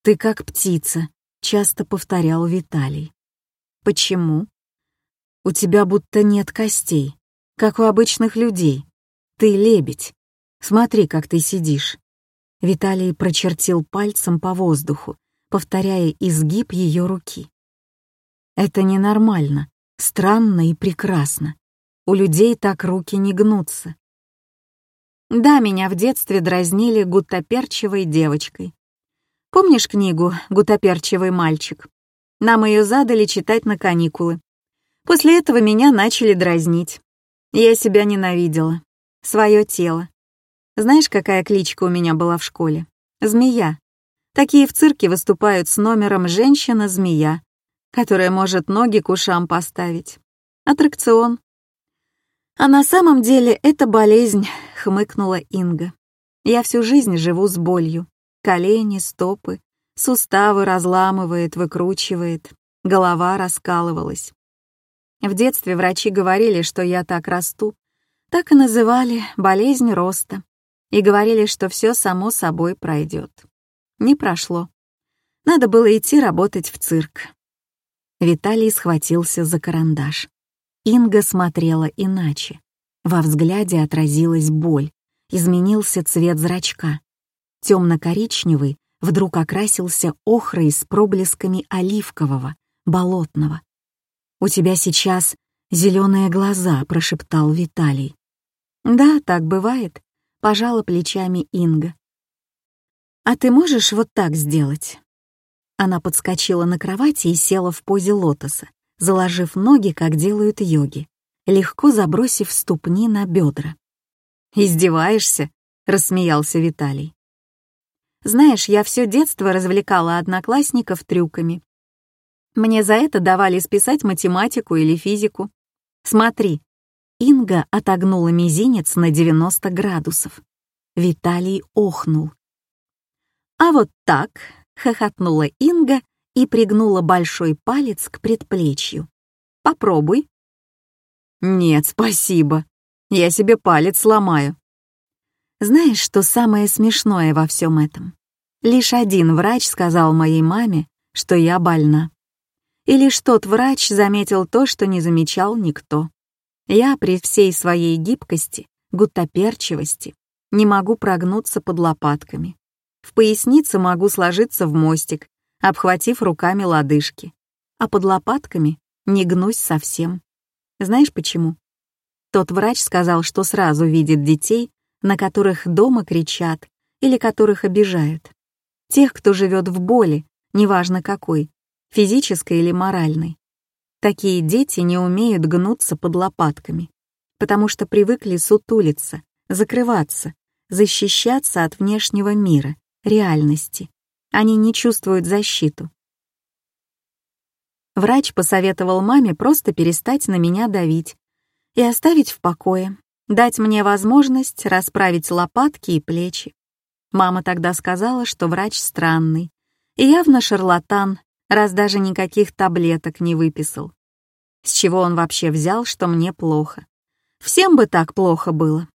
«Ты как птица», — часто повторял Виталий. «Почему?» «У тебя будто нет костей, как у обычных людей. Ты лебедь. Смотри, как ты сидишь». Виталий прочертил пальцем по воздуху, повторяя изгиб ее руки. Это ненормально, странно и прекрасно. У людей так руки не гнутся. Да, меня в детстве дразнили гутоперчивой девочкой. Помнишь книгу «Гутоперчивый мальчик»? Нам ее задали читать на каникулы. После этого меня начали дразнить. Я себя ненавидела. Свое тело. Знаешь, какая кличка у меня была в школе? Змея. Такие в цирке выступают с номером «Женщина-змея», которая может ноги к ушам поставить. Аттракцион. А на самом деле это болезнь, хмыкнула Инга. Я всю жизнь живу с болью. Колени, стопы, суставы разламывает, выкручивает, голова раскалывалась. В детстве врачи говорили, что я так расту. Так и называли болезнь роста. И говорили, что все само собой пройдет. Не прошло. Надо было идти работать в цирк. Виталий схватился за карандаш. Инга смотрела иначе. Во взгляде отразилась боль, изменился цвет зрачка. Темно-коричневый вдруг окрасился охрой с проблесками оливкового, болотного. «У тебя сейчас зеленые глаза», — прошептал Виталий. «Да, так бывает», — пожала плечами Инга. «А ты можешь вот так сделать?» Она подскочила на кровати и села в позе лотоса, заложив ноги, как делают йоги, легко забросив ступни на бедра. «Издеваешься?» — рассмеялся Виталий. «Знаешь, я все детство развлекала одноклассников трюками. Мне за это давали списать математику или физику. Смотри». Инга отогнула мизинец на 90 градусов. Виталий охнул. «А вот так», — хохотнула Инга и пригнула большой палец к предплечью. «Попробуй». «Нет, спасибо. Я себе палец сломаю». Знаешь, что самое смешное во всем этом? Лишь один врач сказал моей маме, что я больна. И лишь тот врач заметил то, что не замечал никто. Я при всей своей гибкости, гуттаперчивости, не могу прогнуться под лопатками. В пояснице могу сложиться в мостик, обхватив руками лодыжки, а под лопатками не гнусь совсем. Знаешь почему? Тот врач сказал, что сразу видит детей, на которых дома кричат или которых обижают. Тех, кто живет в боли, неважно какой, физической или моральной. Такие дети не умеют гнуться под лопатками, потому что привыкли сутулиться, закрываться, защищаться от внешнего мира, реальности. Они не чувствуют защиту. Врач посоветовал маме просто перестать на меня давить и оставить в покое, дать мне возможность расправить лопатки и плечи. Мама тогда сказала, что врач странный и явно шарлатан, раз даже никаких таблеток не выписал. С чего он вообще взял, что мне плохо? Всем бы так плохо было.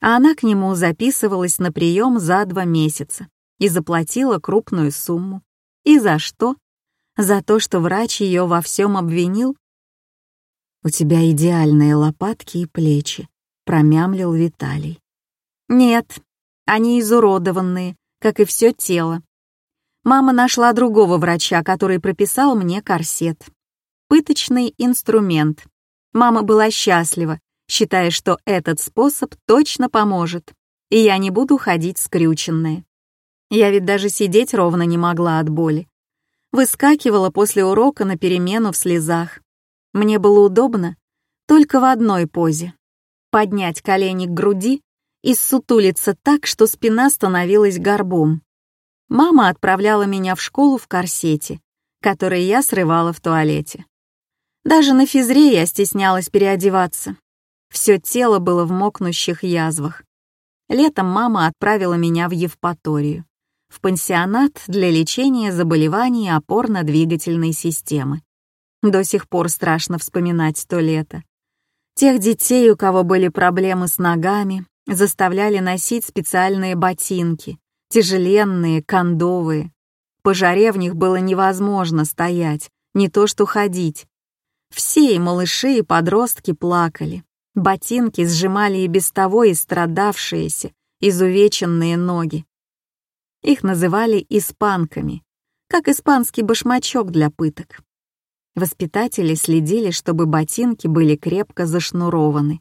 А она к нему записывалась на прием за два месяца и заплатила крупную сумму. И за что? За то, что врач ее во всем обвинил? «У тебя идеальные лопатки и плечи», — промямлил Виталий. «Нет, они изуродованные, как и все тело. Мама нашла другого врача, который прописал мне корсет. Пыточный инструмент. Мама была счастлива, считая, что этот способ точно поможет, и я не буду ходить скрюченная. Я ведь даже сидеть ровно не могла от боли. Выскакивала после урока на перемену в слезах. Мне было удобно только в одной позе. Поднять колени к груди и ссутулиться так, что спина становилась горбом. Мама отправляла меня в школу в корсете, который я срывала в туалете. Даже на физре я стеснялась переодеваться. Все тело было в мокнущих язвах. Летом мама отправила меня в Евпаторию в пансионат для лечения заболеваний опорно-двигательной системы. До сих пор страшно вспоминать то лето. Тех детей, у кого были проблемы с ногами, заставляли носить специальные ботинки, тяжеленные, кондовые. По жаре в них было невозможно стоять, не то что ходить. Все и малыши, и подростки плакали. Ботинки сжимали и без того истрадавшиеся, изувеченные ноги. Их называли «испанками», как испанский башмачок для пыток. Воспитатели следили, чтобы ботинки были крепко зашнурованы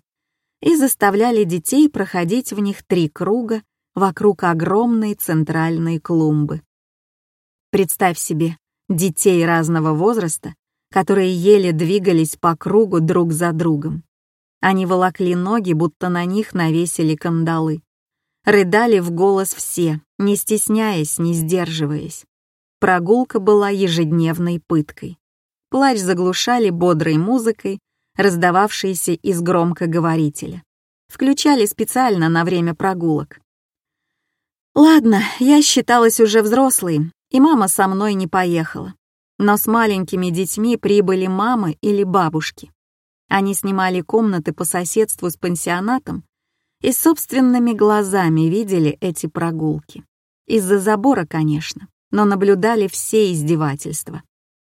и заставляли детей проходить в них три круга вокруг огромной центральной клумбы. Представь себе детей разного возраста, которые еле двигались по кругу друг за другом. Они волокли ноги, будто на них навесили кандалы. Рыдали в голос все, не стесняясь, не сдерживаясь. Прогулка была ежедневной пыткой. Плач заглушали бодрой музыкой, раздававшейся из громкоговорителя. Включали специально на время прогулок. Ладно, я считалась уже взрослой, и мама со мной не поехала. Но с маленькими детьми прибыли мамы или бабушки. Они снимали комнаты по соседству с пансионатом и собственными глазами видели эти прогулки. Из-за забора, конечно, но наблюдали все издевательства.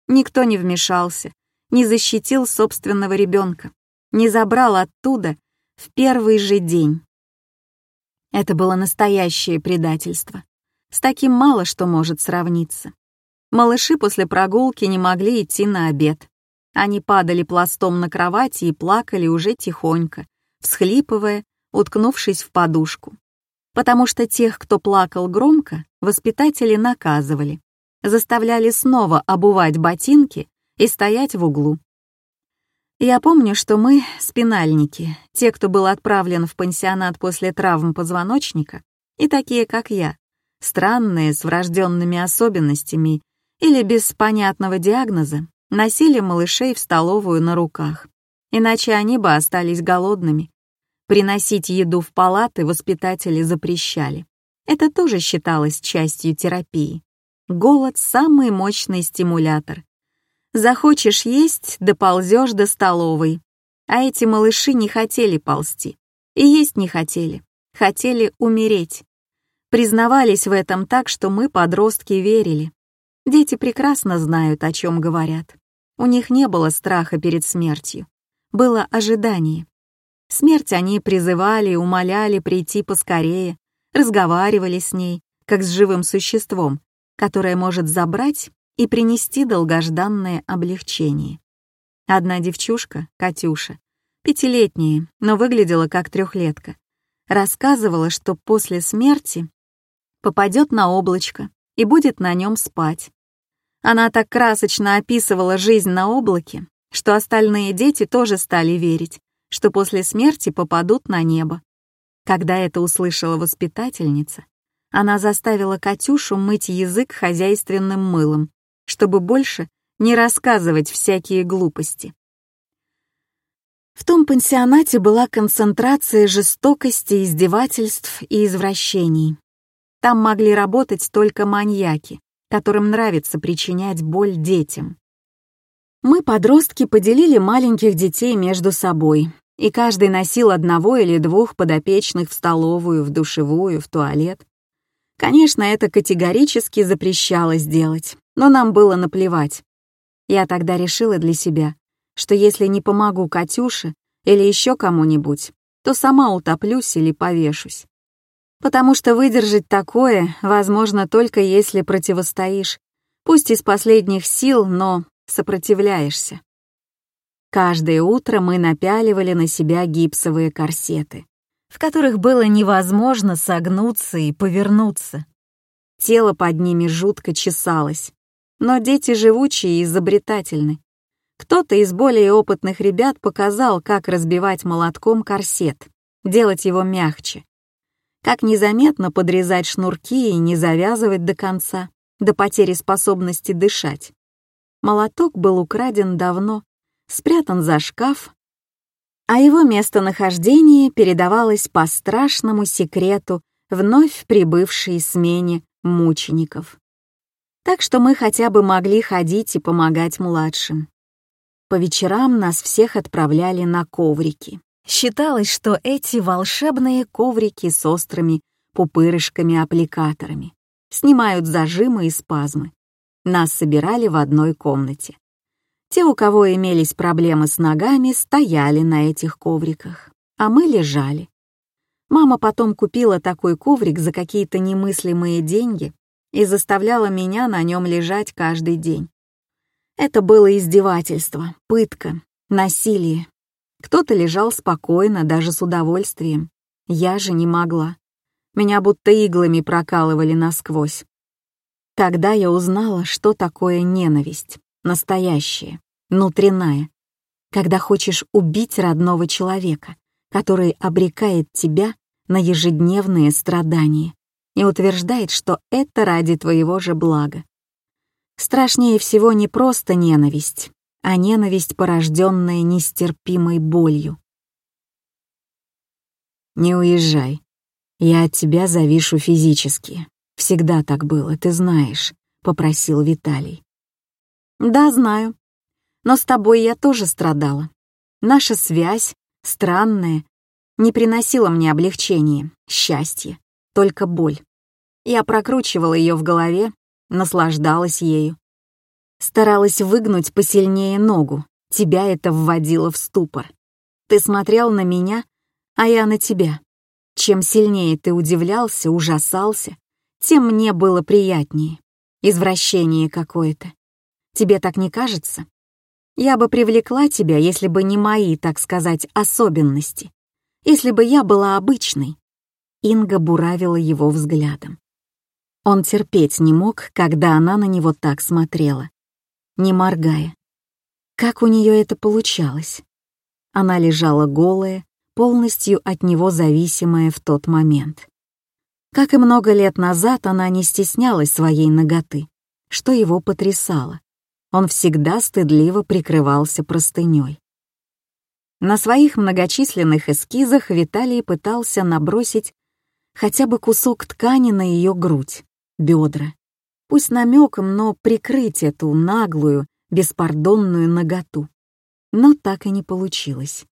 Никто не вмешался, не защитил собственного ребенка, не забрал оттуда в первый же день. Это было настоящее предательство. С таким мало что может сравниться. Малыши после прогулки не могли идти на обед. Они падали пластом на кровати и плакали уже тихонько, всхлипывая, уткнувшись в подушку. Потому что тех, кто плакал громко, воспитатели наказывали, заставляли снова обувать ботинки и стоять в углу. Я помню, что мы, спинальники, те, кто был отправлен в пансионат после травм позвоночника, и такие, как я, странные, с врожденными особенностями или без понятного диагноза, носили малышей в столовую на руках, иначе они бы остались голодными. Приносить еду в палаты воспитатели запрещали. Это тоже считалось частью терапии. Голод — самый мощный стимулятор. Захочешь есть, доползешь до столовой. А эти малыши не хотели ползти. И есть не хотели. Хотели умереть. Признавались в этом так, что мы, подростки, верили. Дети прекрасно знают, о чем говорят. У них не было страха перед смертью. Было ожидание. Смерть они призывали, умоляли прийти поскорее, разговаривали с ней, как с живым существом, которое может забрать и принести долгожданное облегчение. Одна девчушка, Катюша, пятилетняя, но выглядела как трехлетка, рассказывала, что после смерти попадет на облачко и будет на нем спать. Она так красочно описывала жизнь на облаке, что остальные дети тоже стали верить, что после смерти попадут на небо. Когда это услышала воспитательница, она заставила Катюшу мыть язык хозяйственным мылом, чтобы больше не рассказывать всякие глупости. В том пансионате была концентрация жестокости, издевательств и извращений. Там могли работать только маньяки, которым нравится причинять боль детям. Мы, подростки, поделили маленьких детей между собой, и каждый носил одного или двух подопечных в столовую, в душевую, в туалет. Конечно, это категорически запрещалось делать, но нам было наплевать. Я тогда решила для себя, что если не помогу Катюше или еще кому-нибудь, то сама утоплюсь или повешусь. Потому что выдержать такое возможно только если противостоишь, пусть из последних сил, но сопротивляешься. Каждое утро мы напяливали на себя гипсовые корсеты, в которых было невозможно согнуться и повернуться. Тело под ними жутко чесалось, но дети живучие и изобретательны. Кто-то из более опытных ребят показал, как разбивать молотком корсет, делать его мягче, как незаметно подрезать шнурки и не завязывать до конца, до потери способности дышать. Молоток был украден давно, спрятан за шкаф, а его местонахождение передавалось по страшному секрету вновь прибывшей смене мучеников. Так что мы хотя бы могли ходить и помогать младшим. По вечерам нас всех отправляли на коврики. Считалось, что эти волшебные коврики с острыми пупырышками-аппликаторами снимают зажимы и спазмы. Нас собирали в одной комнате. Те, у кого имелись проблемы с ногами, стояли на этих ковриках, а мы лежали. Мама потом купила такой коврик за какие-то немыслимые деньги и заставляла меня на нем лежать каждый день. Это было издевательство, пытка, насилие. Кто-то лежал спокойно, даже с удовольствием. Я же не могла. Меня будто иглами прокалывали насквозь. Тогда я узнала, что такое ненависть настоящее, внутренняя, когда хочешь убить родного человека, который обрекает тебя на ежедневные страдания и утверждает, что это ради твоего же блага. Страшнее всего не просто ненависть, а ненависть, порожденная нестерпимой болью. «Не уезжай. Я от тебя завишу физически. Всегда так было, ты знаешь», — попросил Виталий. Да, знаю. Но с тобой я тоже страдала. Наша связь, странная, не приносила мне облегчения, счастья, только боль. Я прокручивала ее в голове, наслаждалась ею. Старалась выгнуть посильнее ногу, тебя это вводило в ступор. Ты смотрел на меня, а я на тебя. Чем сильнее ты удивлялся, ужасался, тем мне было приятнее. Извращение какое-то. Тебе так не кажется? Я бы привлекла тебя, если бы не мои, так сказать, особенности. Если бы я была обычной. Инга буравила его взглядом. Он терпеть не мог, когда она на него так смотрела, не моргая. Как у нее это получалось? Она лежала голая, полностью от него зависимая в тот момент. Как и много лет назад, она не стеснялась своей ноготы, что его потрясало. Он всегда стыдливо прикрывался простыней. На своих многочисленных эскизах Виталий пытался набросить хотя бы кусок ткани на ее грудь, бедра. Пусть намеком, но прикрыть эту наглую, беспардонную наготу. Но так и не получилось.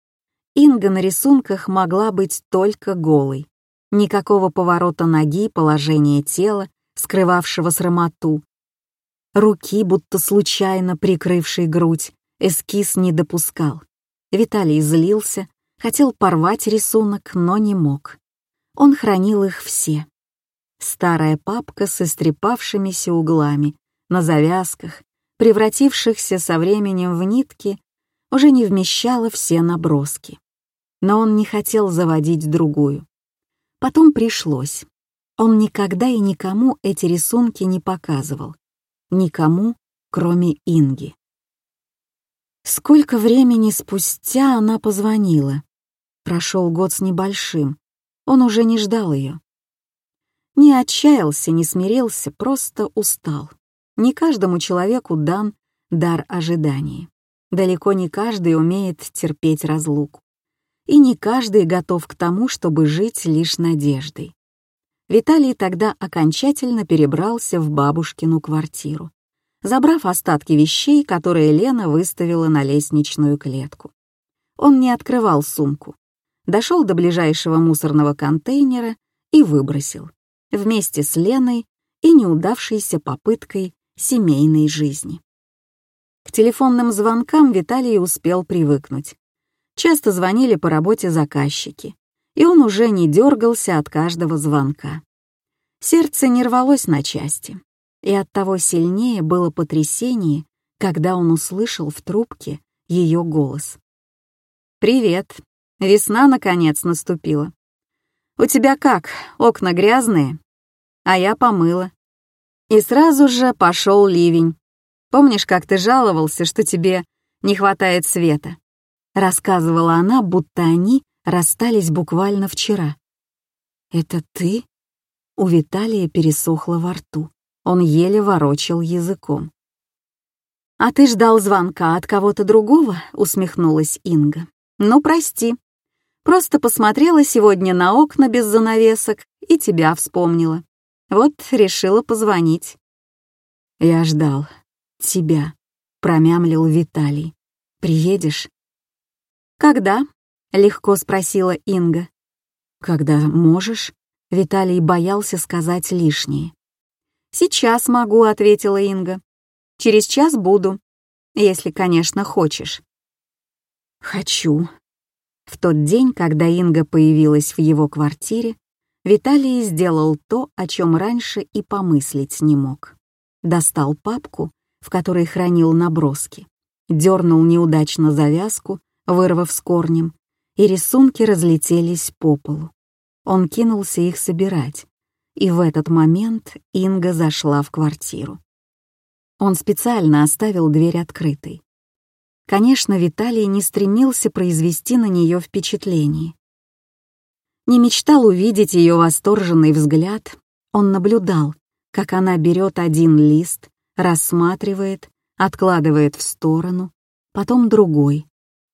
Инга на рисунках могла быть только голой. Никакого поворота ноги, положения тела, скрывавшего срамоту. Руки, будто случайно прикрывшей грудь, эскиз не допускал. Виталий злился, хотел порвать рисунок, но не мог. Он хранил их все. Старая папка с истрепавшимися углами, на завязках, превратившихся со временем в нитки, уже не вмещала все наброски но он не хотел заводить другую. Потом пришлось. Он никогда и никому эти рисунки не показывал. Никому, кроме Инги. Сколько времени спустя она позвонила. Прошел год с небольшим. Он уже не ждал ее. Не отчаялся, не смирился, просто устал. Не каждому человеку дан дар ожидания. Далеко не каждый умеет терпеть разлуку и не каждый готов к тому, чтобы жить лишь надеждой. Виталий тогда окончательно перебрался в бабушкину квартиру, забрав остатки вещей, которые Лена выставила на лестничную клетку. Он не открывал сумку, дошел до ближайшего мусорного контейнера и выбросил, вместе с Леной и неудавшейся попыткой семейной жизни. К телефонным звонкам Виталий успел привыкнуть. Часто звонили по работе заказчики, и он уже не дергался от каждого звонка. Сердце не рвалось на части, и оттого сильнее было потрясение, когда он услышал в трубке ее голос. «Привет. Весна, наконец, наступила. У тебя как, окна грязные?» А я помыла. И сразу же пошел ливень. Помнишь, как ты жаловался, что тебе не хватает света? Рассказывала она, будто они расстались буквально вчера. «Это ты?» У Виталия пересохло во рту. Он еле ворочал языком. «А ты ждал звонка от кого-то другого?» — усмехнулась Инга. «Ну, прости. Просто посмотрела сегодня на окна без занавесок и тебя вспомнила. Вот решила позвонить». «Я ждал. Тебя», — промямлил Виталий. «Приедешь?» «Когда?» — легко спросила Инга. «Когда можешь?» — Виталий боялся сказать лишнее. «Сейчас могу», — ответила Инга. «Через час буду, если, конечно, хочешь». «Хочу». В тот день, когда Инга появилась в его квартире, Виталий сделал то, о чем раньше и помыслить не мог. Достал папку, в которой хранил наброски, дернул неудачно завязку вырвав с корнем, и рисунки разлетелись по полу. Он кинулся их собирать, и в этот момент Инга зашла в квартиру. Он специально оставил дверь открытой. Конечно, Виталий не стремился произвести на нее впечатление. Не мечтал увидеть ее восторженный взгляд, он наблюдал, как она берет один лист, рассматривает, откладывает в сторону, потом другой,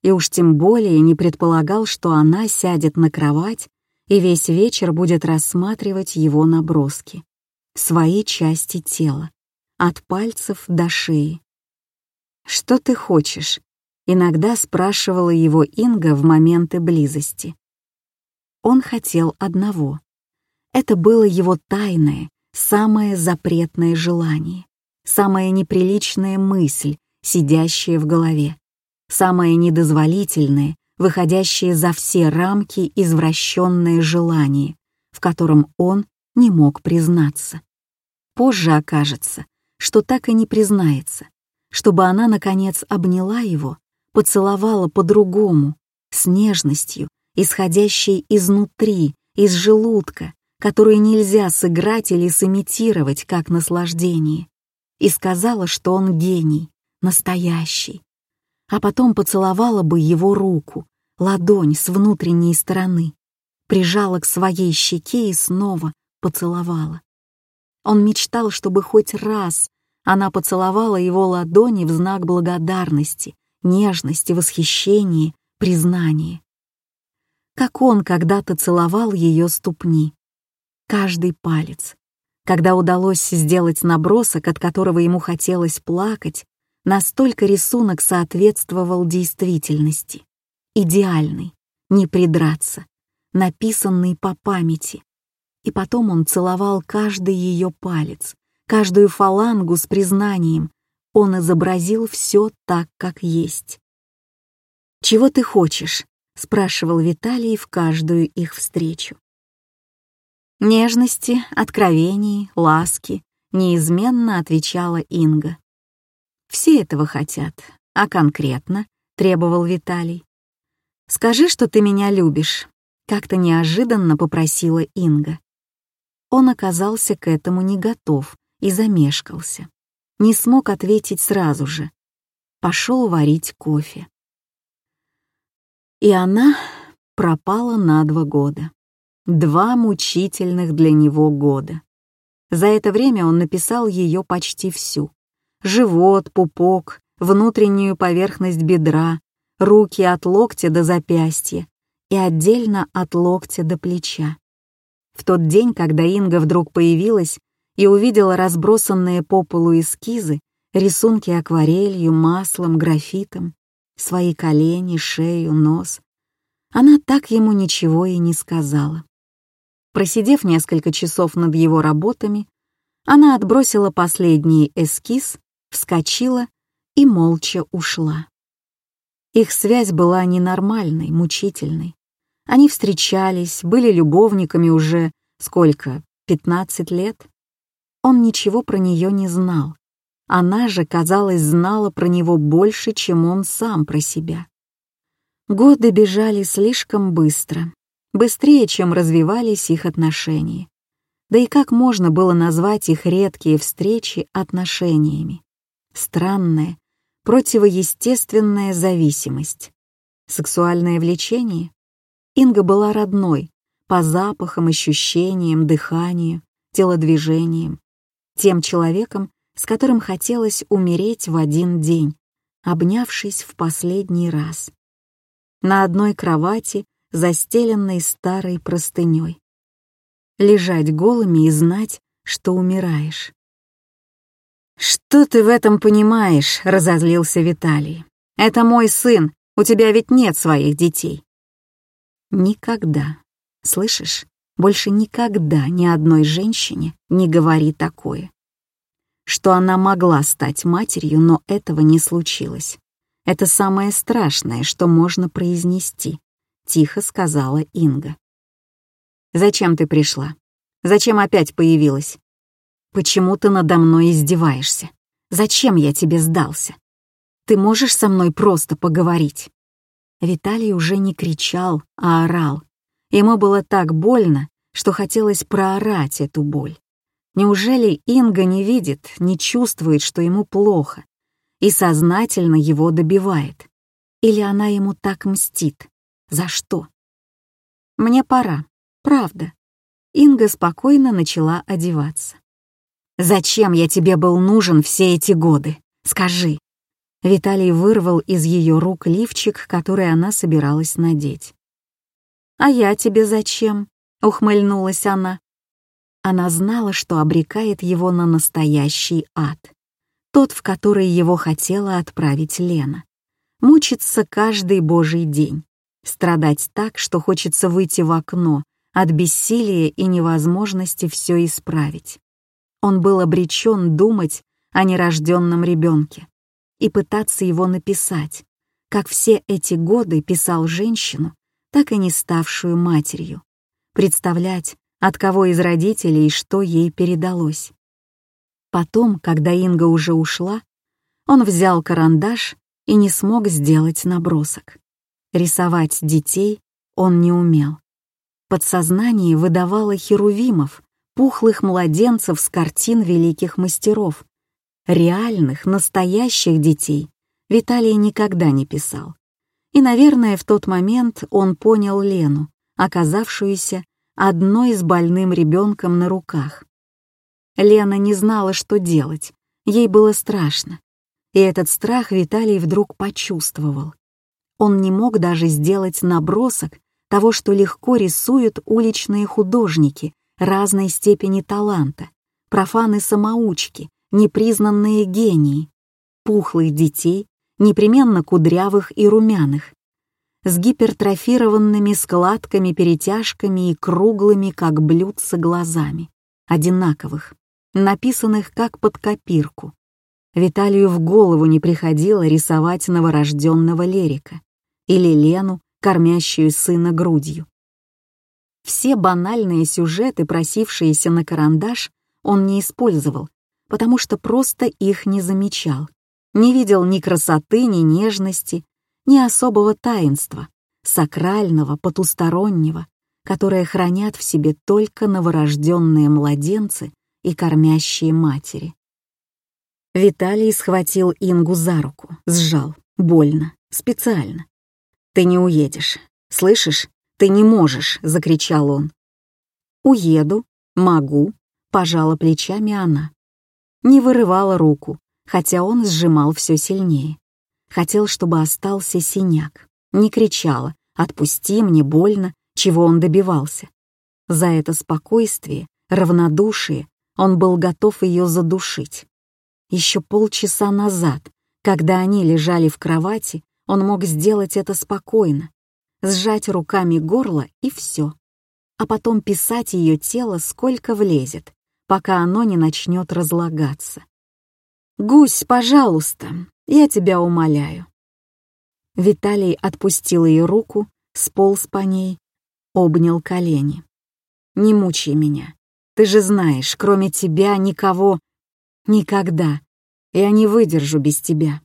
и уж тем более не предполагал, что она сядет на кровать и весь вечер будет рассматривать его наброски, свои части тела, от пальцев до шеи. «Что ты хочешь?» — иногда спрашивала его Инга в моменты близости. Он хотел одного. Это было его тайное, самое запретное желание, самая неприличная мысль, сидящая в голове, самое недозволительное, выходящее за все рамки извращенное желание, в котором он не мог признаться. Позже окажется, что так и не признается, чтобы она, наконец, обняла его, поцеловала по-другому, с нежностью, исходящей изнутри, из желудка, которую нельзя сыграть или сымитировать как наслаждение, и сказала, что он гений, настоящий. А потом поцеловала бы его руку, ладонь с внутренней стороны, прижала к своей щеке и снова поцеловала. Он мечтал, чтобы хоть раз она поцеловала его ладони в знак благодарности, нежности, восхищения, признания. Как он когда-то целовал ее ступни. Каждый палец. Когда удалось сделать набросок, от которого ему хотелось плакать, настолько рисунок соответствовал действительности. Идеальный, не придраться, написанный по памяти. И потом он целовал каждый ее палец, каждую фалангу с признанием. Он изобразил все так, как есть. «Чего ты хочешь?» — спрашивал Виталий в каждую их встречу. «Нежности, откровений, ласки», — неизменно отвечала Инга. «Все этого хотят, а конкретно?» — требовал Виталий. «Скажи, что ты меня любишь», — как-то неожиданно попросила Инга. Он оказался к этому не готов и замешкался. Не смог ответить сразу же. Пошел варить кофе. И она пропала на два года. Два мучительных для него года. За это время он написал ее почти всю. Живот, пупок, внутреннюю поверхность бедра, руки от локтя до запястья и отдельно от локтя до плеча. В тот день, когда Инга вдруг появилась и увидела разбросанные по полу эскизы, рисунки акварелью, маслом, графитом, свои колени, шею, нос, она так ему ничего и не сказала. Просидев несколько часов над его работами, она отбросила последний эскиз, вскочила и молча ушла. Их связь была ненормальной, мучительной. Они встречались, были любовниками уже сколько, 15 лет? Он ничего про нее не знал. Она же, казалось, знала про него больше, чем он сам про себя. Годы бежали слишком быстро, быстрее, чем развивались их отношения. Да и как можно было назвать их редкие встречи отношениями? Странная, противоестественная зависимость. Сексуальное влечение? Инга была родной, по запахам, ощущениям, дыханию, телодвижениям, тем человеком, с которым хотелось умереть в один день, обнявшись в последний раз. На одной кровати, застеленной старой простыней. Лежать голыми и знать, что умираешь. «Что ты в этом понимаешь?» — разозлился Виталий. «Это мой сын, у тебя ведь нет своих детей». Никогда, слышишь, больше никогда ни одной женщине не говори такое. Что она могла стать матерью, но этого не случилось. Это самое страшное, что можно произнести, тихо сказала Инга. Зачем ты пришла? Зачем опять появилась? Почему ты надо мной издеваешься? Зачем я тебе сдался? Ты можешь со мной просто поговорить? Виталий уже не кричал, а орал. Ему было так больно, что хотелось проорать эту боль. Неужели Инга не видит, не чувствует, что ему плохо, и сознательно его добивает? Или она ему так мстит? За что? Мне пора, правда. Инга спокойно начала одеваться. «Зачем я тебе был нужен все эти годы? Скажи, Виталий вырвал из ее рук лифчик, который она собиралась надеть. «А я тебе зачем?» — ухмыльнулась она. Она знала, что обрекает его на настоящий ад. Тот, в который его хотела отправить Лена. Мучиться каждый божий день. Страдать так, что хочется выйти в окно от бессилия и невозможности все исправить. Он был обречен думать о нерожденном ребенке и пытаться его написать, как все эти годы писал женщину, так и не ставшую матерью, представлять, от кого из родителей и что ей передалось. Потом, когда Инга уже ушла, он взял карандаш и не смог сделать набросок. Рисовать детей он не умел. Подсознание выдавало херувимов, пухлых младенцев с картин великих мастеров. Реальных, настоящих детей Виталий никогда не писал. И, наверное, в тот момент он понял Лену, оказавшуюся одной с больным ребенком на руках. Лена не знала, что делать, ей было страшно. И этот страх Виталий вдруг почувствовал. Он не мог даже сделать набросок того, что легко рисуют уличные художники разной степени таланта, профаны-самоучки, непризнанные гении, пухлых детей, непременно кудрявых и румяных, с гипертрофированными складками-перетяжками и круглыми, как блюдца, глазами, одинаковых, написанных как под копирку. Виталию в голову не приходило рисовать новорожденного Лерика или Лену, кормящую сына грудью. Все банальные сюжеты, просившиеся на карандаш, он не использовал, потому что просто их не замечал, не видел ни красоты, ни нежности, ни особого таинства, сакрального, потустороннего, которое хранят в себе только новорожденные младенцы и кормящие матери. Виталий схватил Ингу за руку, сжал, больно, специально. «Ты не уедешь. Слышишь? Ты не можешь!» — закричал он. «Уеду. Могу», — пожала плечами она. Не вырывала руку, хотя он сжимал все сильнее. Хотел, чтобы остался синяк. Не кричала «Отпусти, мне больно», чего он добивался. За это спокойствие, равнодушие он был готов ее задушить. Еще полчаса назад, когда они лежали в кровати, он мог сделать это спокойно, сжать руками горло и все. А потом писать ее тело сколько влезет, пока оно не начнет разлагаться. «Гусь, пожалуйста, я тебя умоляю». Виталий отпустил ее руку, сполз по ней, обнял колени. «Не мучай меня. Ты же знаешь, кроме тебя никого...» «Никогда. Я не выдержу без тебя.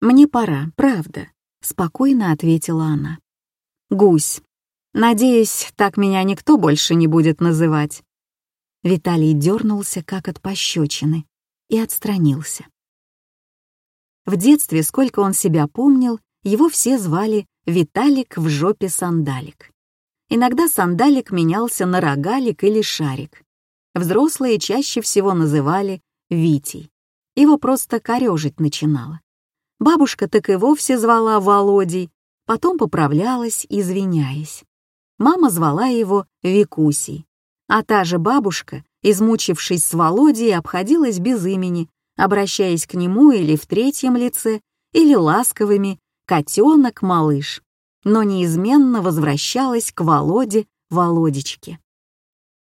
«Мне пора, правда», — спокойно ответила она. «Гусь. Надеюсь, так меня никто больше не будет называть». Виталий дернулся, как от пощечины, и отстранился. В детстве, сколько он себя помнил, его все звали Виталик в жопе сандалик. Иногда сандалик менялся на рогалик или шарик. Взрослые чаще всего называли Витей. Его просто корежить начинало. Бабушка так и вовсе звала Володей, потом поправлялась, извиняясь. Мама звала его Викусей, а та же бабушка, измучившись с Володей, обходилась без имени, обращаясь к нему или в третьем лице, или ласковыми «котенок-малыш», но неизменно возвращалась к Володе Володечке.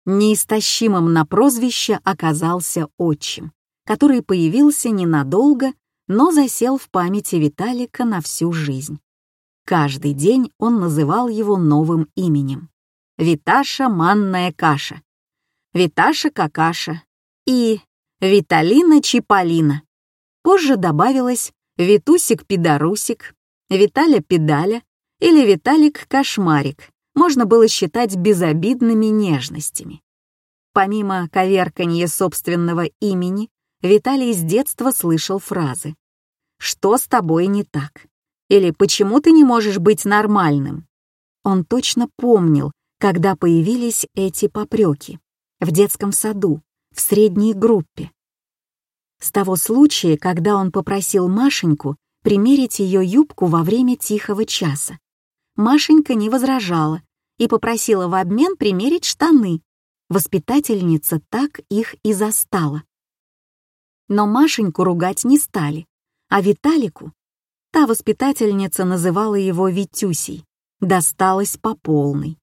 Неистощимым на прозвище оказался отчим, который появился ненадолго но засел в памяти Виталика на всю жизнь. Каждый день он называл его новым именем. Виташа манная каша, Виташа какаша и Виталина Чиполлина. Позже добавилось Витусик-пидорусик, Виталя-педаля или Виталик-кошмарик. Можно было считать безобидными нежностями. Помимо коверканья собственного имени, Виталий с детства слышал фразы «Что с тобой не так?» или «Почему ты не можешь быть нормальным?» Он точно помнил, когда появились эти попреки в детском саду, в средней группе. С того случая, когда он попросил Машеньку примерить ее юбку во время тихого часа. Машенька не возражала и попросила в обмен примерить штаны. Воспитательница так их и застала. Но Машеньку ругать не стали, а Виталику, та воспитательница называла его Витюсей, досталось по полной.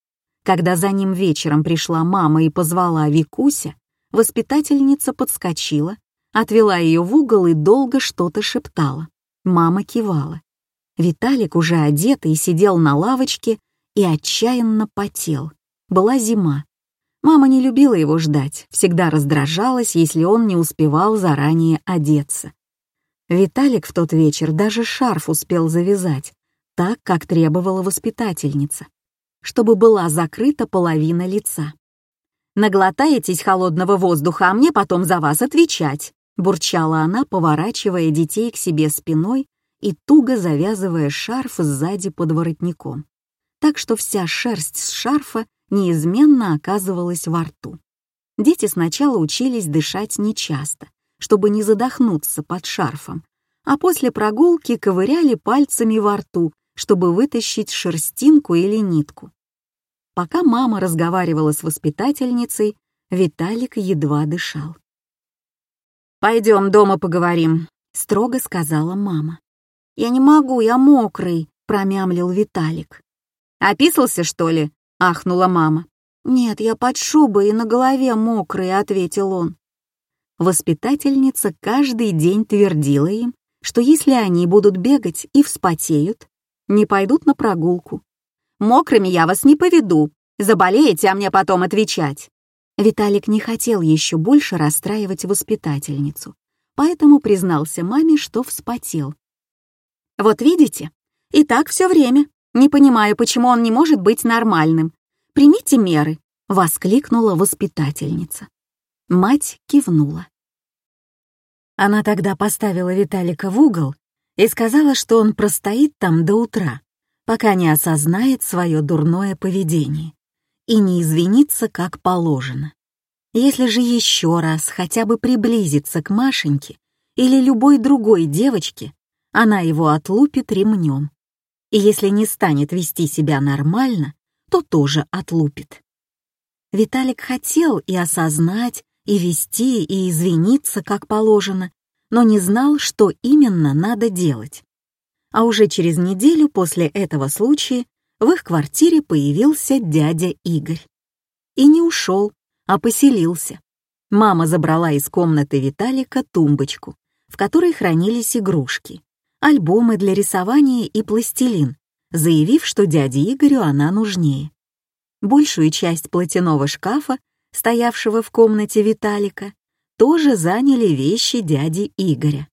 Когда за ним вечером пришла мама и позвала Викуся, Воспитательница подскочила, отвела ее в угол и долго что-то шептала. Мама кивала. Виталик уже одетый сидел на лавочке и отчаянно потел. Была зима. Мама не любила его ждать, всегда раздражалась, если он не успевал заранее одеться. Виталик в тот вечер даже шарф успел завязать, так, как требовала воспитательница, чтобы была закрыта половина лица. «Наглотаетесь холодного воздуха, а мне потом за вас отвечать», бурчала она, поворачивая детей к себе спиной и туго завязывая шарф сзади под воротником, так что вся шерсть с шарфа неизменно оказывалась во рту. Дети сначала учились дышать нечасто, чтобы не задохнуться под шарфом, а после прогулки ковыряли пальцами во рту, чтобы вытащить шерстинку или нитку. Пока мама разговаривала с воспитательницей, Виталик едва дышал. «Пойдем дома поговорим», — строго сказала мама. «Я не могу, я мокрый», — промямлил Виталик. «Описался, что ли?» — ахнула мама. «Нет, я под шубой и на голове мокрый», — ответил он. Воспитательница каждый день твердила им, что если они будут бегать и вспотеют, не пойдут на прогулку. «Мокрыми я вас не поведу, заболеете, а мне потом отвечать». Виталик не хотел еще больше расстраивать воспитательницу, поэтому признался маме, что вспотел. «Вот видите, и так все время. Не понимаю, почему он не может быть нормальным. Примите меры», — воскликнула воспитательница. Мать кивнула. Она тогда поставила Виталика в угол и сказала, что он простоит там до утра, пока не осознает свое дурное поведение и не извинится как положено. Если же еще раз хотя бы приблизиться к Машеньке или любой другой девочке, она его отлупит ремнем. И если не станет вести себя нормально, то тоже отлупит. Виталик хотел и осознать, и вести, и извиниться, как положено, но не знал, что именно надо делать. А уже через неделю после этого случая в их квартире появился дядя Игорь. И не ушел, а поселился. Мама забрала из комнаты Виталика тумбочку, в которой хранились игрушки, альбомы для рисования и пластилин, заявив, что дяде Игорю она нужнее. Большую часть платяного шкафа стоявшего в комнате Виталика, тоже заняли вещи дяди Игоря.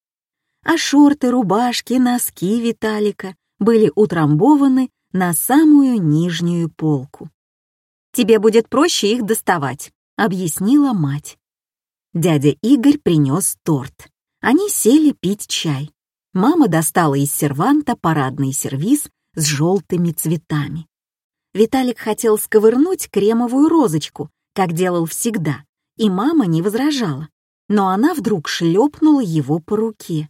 А шорты, рубашки, носки Виталика были утрамбованы на самую нижнюю полку. «Тебе будет проще их доставать», — объяснила мать. Дядя Игорь принес торт. Они сели пить чай. Мама достала из серванта парадный сервиз с желтыми цветами. Виталик хотел сковырнуть кремовую розочку, как делал всегда, и мама не возражала, но она вдруг шлепнула его по руке.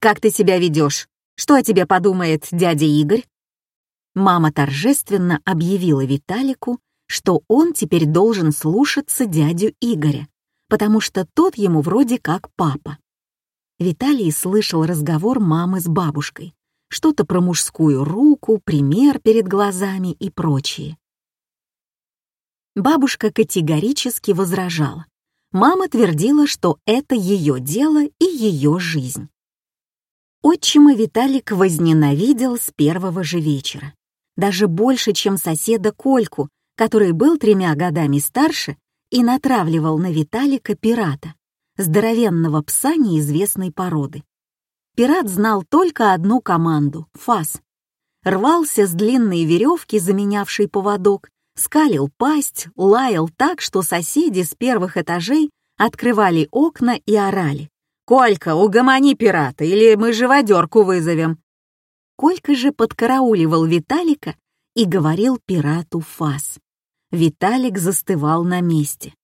«Как ты себя ведешь? Что о тебе подумает дядя Игорь?» Мама торжественно объявила Виталику, что он теперь должен слушаться дядю Игоря, потому что тот ему вроде как папа. Виталий слышал разговор мамы с бабушкой, что-то про мужскую руку, пример перед глазами и прочее. Бабушка категорически возражала. Мама твердила, что это ее дело и ее жизнь. Отчима Виталик возненавидел с первого же вечера. Даже больше, чем соседа Кольку, который был тремя годами старше и натравливал на Виталика пирата, здоровенного пса неизвестной породы. Пират знал только одну команду — фас. Рвался с длинной веревки, заменявшей поводок, скалил пасть, лаял так, что соседи с первых этажей открывали окна и орали. «Колька, угомони пирата, или мы живодерку вызовем!» Колька же подкарауливал Виталика и говорил пирату фас. Виталик застывал на месте.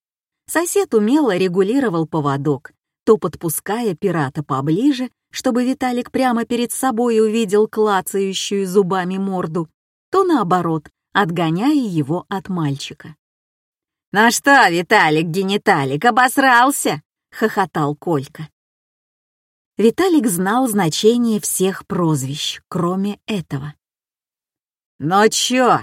Сосед умело регулировал поводок, то подпуская пирата поближе, чтобы Виталик прямо перед собой увидел клацающую зубами морду, то наоборот, отгоняя его от мальчика. «На что, Виталик Гениталик, обосрался?» — хохотал Колька. Виталик знал значение всех прозвищ, кроме этого. «Ну чё,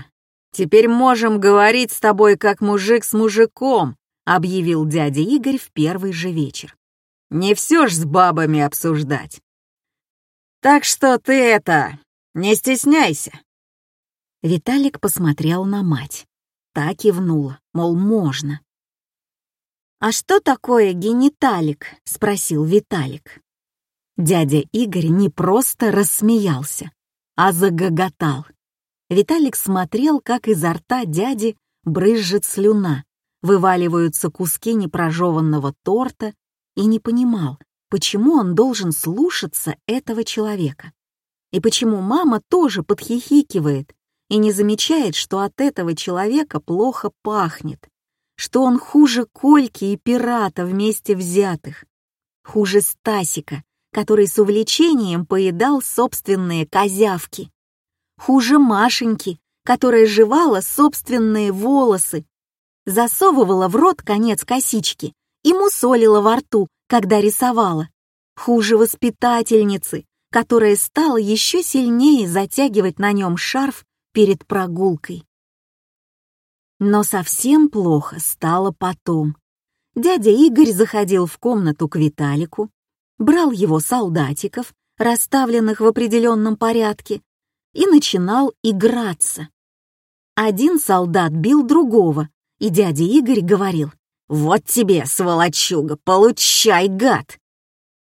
теперь можем говорить с тобой как мужик с мужиком, — объявил дядя Игорь в первый же вечер. «Не все ж с бабами обсуждать. Так что ты это, не стесняйся». Виталик посмотрел на мать. Та кивнула, мол, можно. «А что такое гениталик?» — спросил Виталик. Дядя Игорь не просто рассмеялся, а загоготал. Виталик смотрел, как изо рта дяди брызжет слюна, вываливаются куски непрожеванного торта, и не понимал, почему он должен слушаться этого человека. И почему мама тоже подхихикивает и не замечает, что от этого человека плохо пахнет, что он хуже Кольки и пирата вместе взятых, хуже Стасика, который с увлечением поедал собственные козявки, хуже Машеньки, которая жевала собственные волосы, засовывала в рот конец косички и мусолила во рту, когда рисовала, хуже воспитательницы, которая стала еще сильнее затягивать на нем шарф перед прогулкой. Но совсем плохо стало потом. Дядя Игорь заходил в комнату к Виталику, брал его солдатиков, расставленных в определенном порядке, и начинал играться. Один солдат бил другого, и дядя Игорь говорил «Вот тебе, сволочуга, получай, гад!»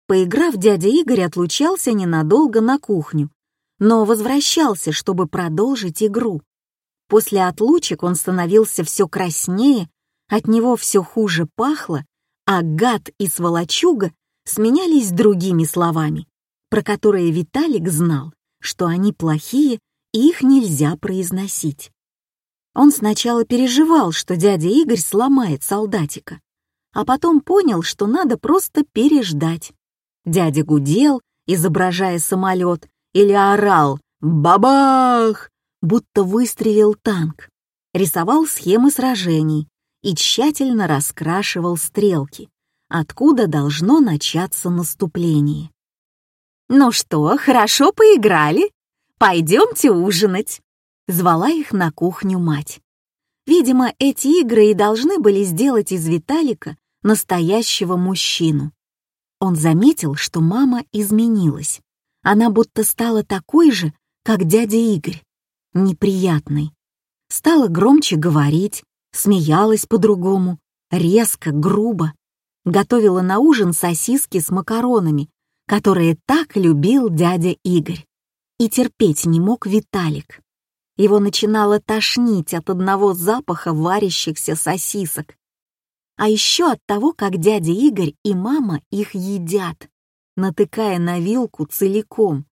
Поиграв, дядя Игорь отлучался ненадолго на кухню, но возвращался, чтобы продолжить игру. После отлучек он становился все краснее, от него все хуже пахло, а гад и сволочуга сменялись другими словами, про которые Виталик знал, что они плохие и их нельзя произносить. Он сначала переживал, что дядя Игорь сломает солдатика, а потом понял, что надо просто переждать. Дядя гудел, изображая самолет, или орал «Бабах!», будто выстрелил танк, рисовал схемы сражений и тщательно раскрашивал стрелки, откуда должно начаться наступление. «Ну что, хорошо поиграли? Пойдемте ужинать!» Звала их на кухню мать. Видимо, эти игры и должны были сделать из Виталика настоящего мужчину. Он заметил, что мама изменилась. Она будто стала такой же, как дядя Игорь, неприятной. Стала громче говорить, смеялась по-другому, резко, грубо готовила на ужин сосиски с макаронами, которые так любил дядя Игорь. И терпеть не мог Виталик. Его начинало тошнить от одного запаха варящихся сосисок. А еще от того, как дядя Игорь и мама их едят, натыкая на вилку целиком.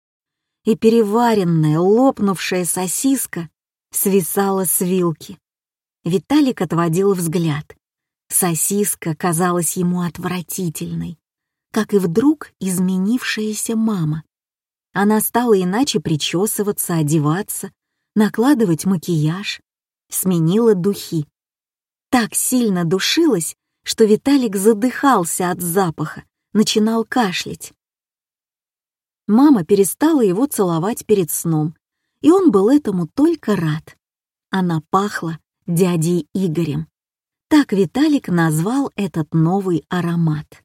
И переваренная, лопнувшая сосиска свисала с вилки. Виталик отводил взгляд, Сосиска казалась ему отвратительной, как и вдруг изменившаяся мама. Она стала иначе причесываться, одеваться, накладывать макияж, сменила духи. Так сильно душилась, что Виталик задыхался от запаха, начинал кашлять. Мама перестала его целовать перед сном, и он был этому только рад. Она пахла дядей Игорем. Так Виталик назвал этот новый аромат.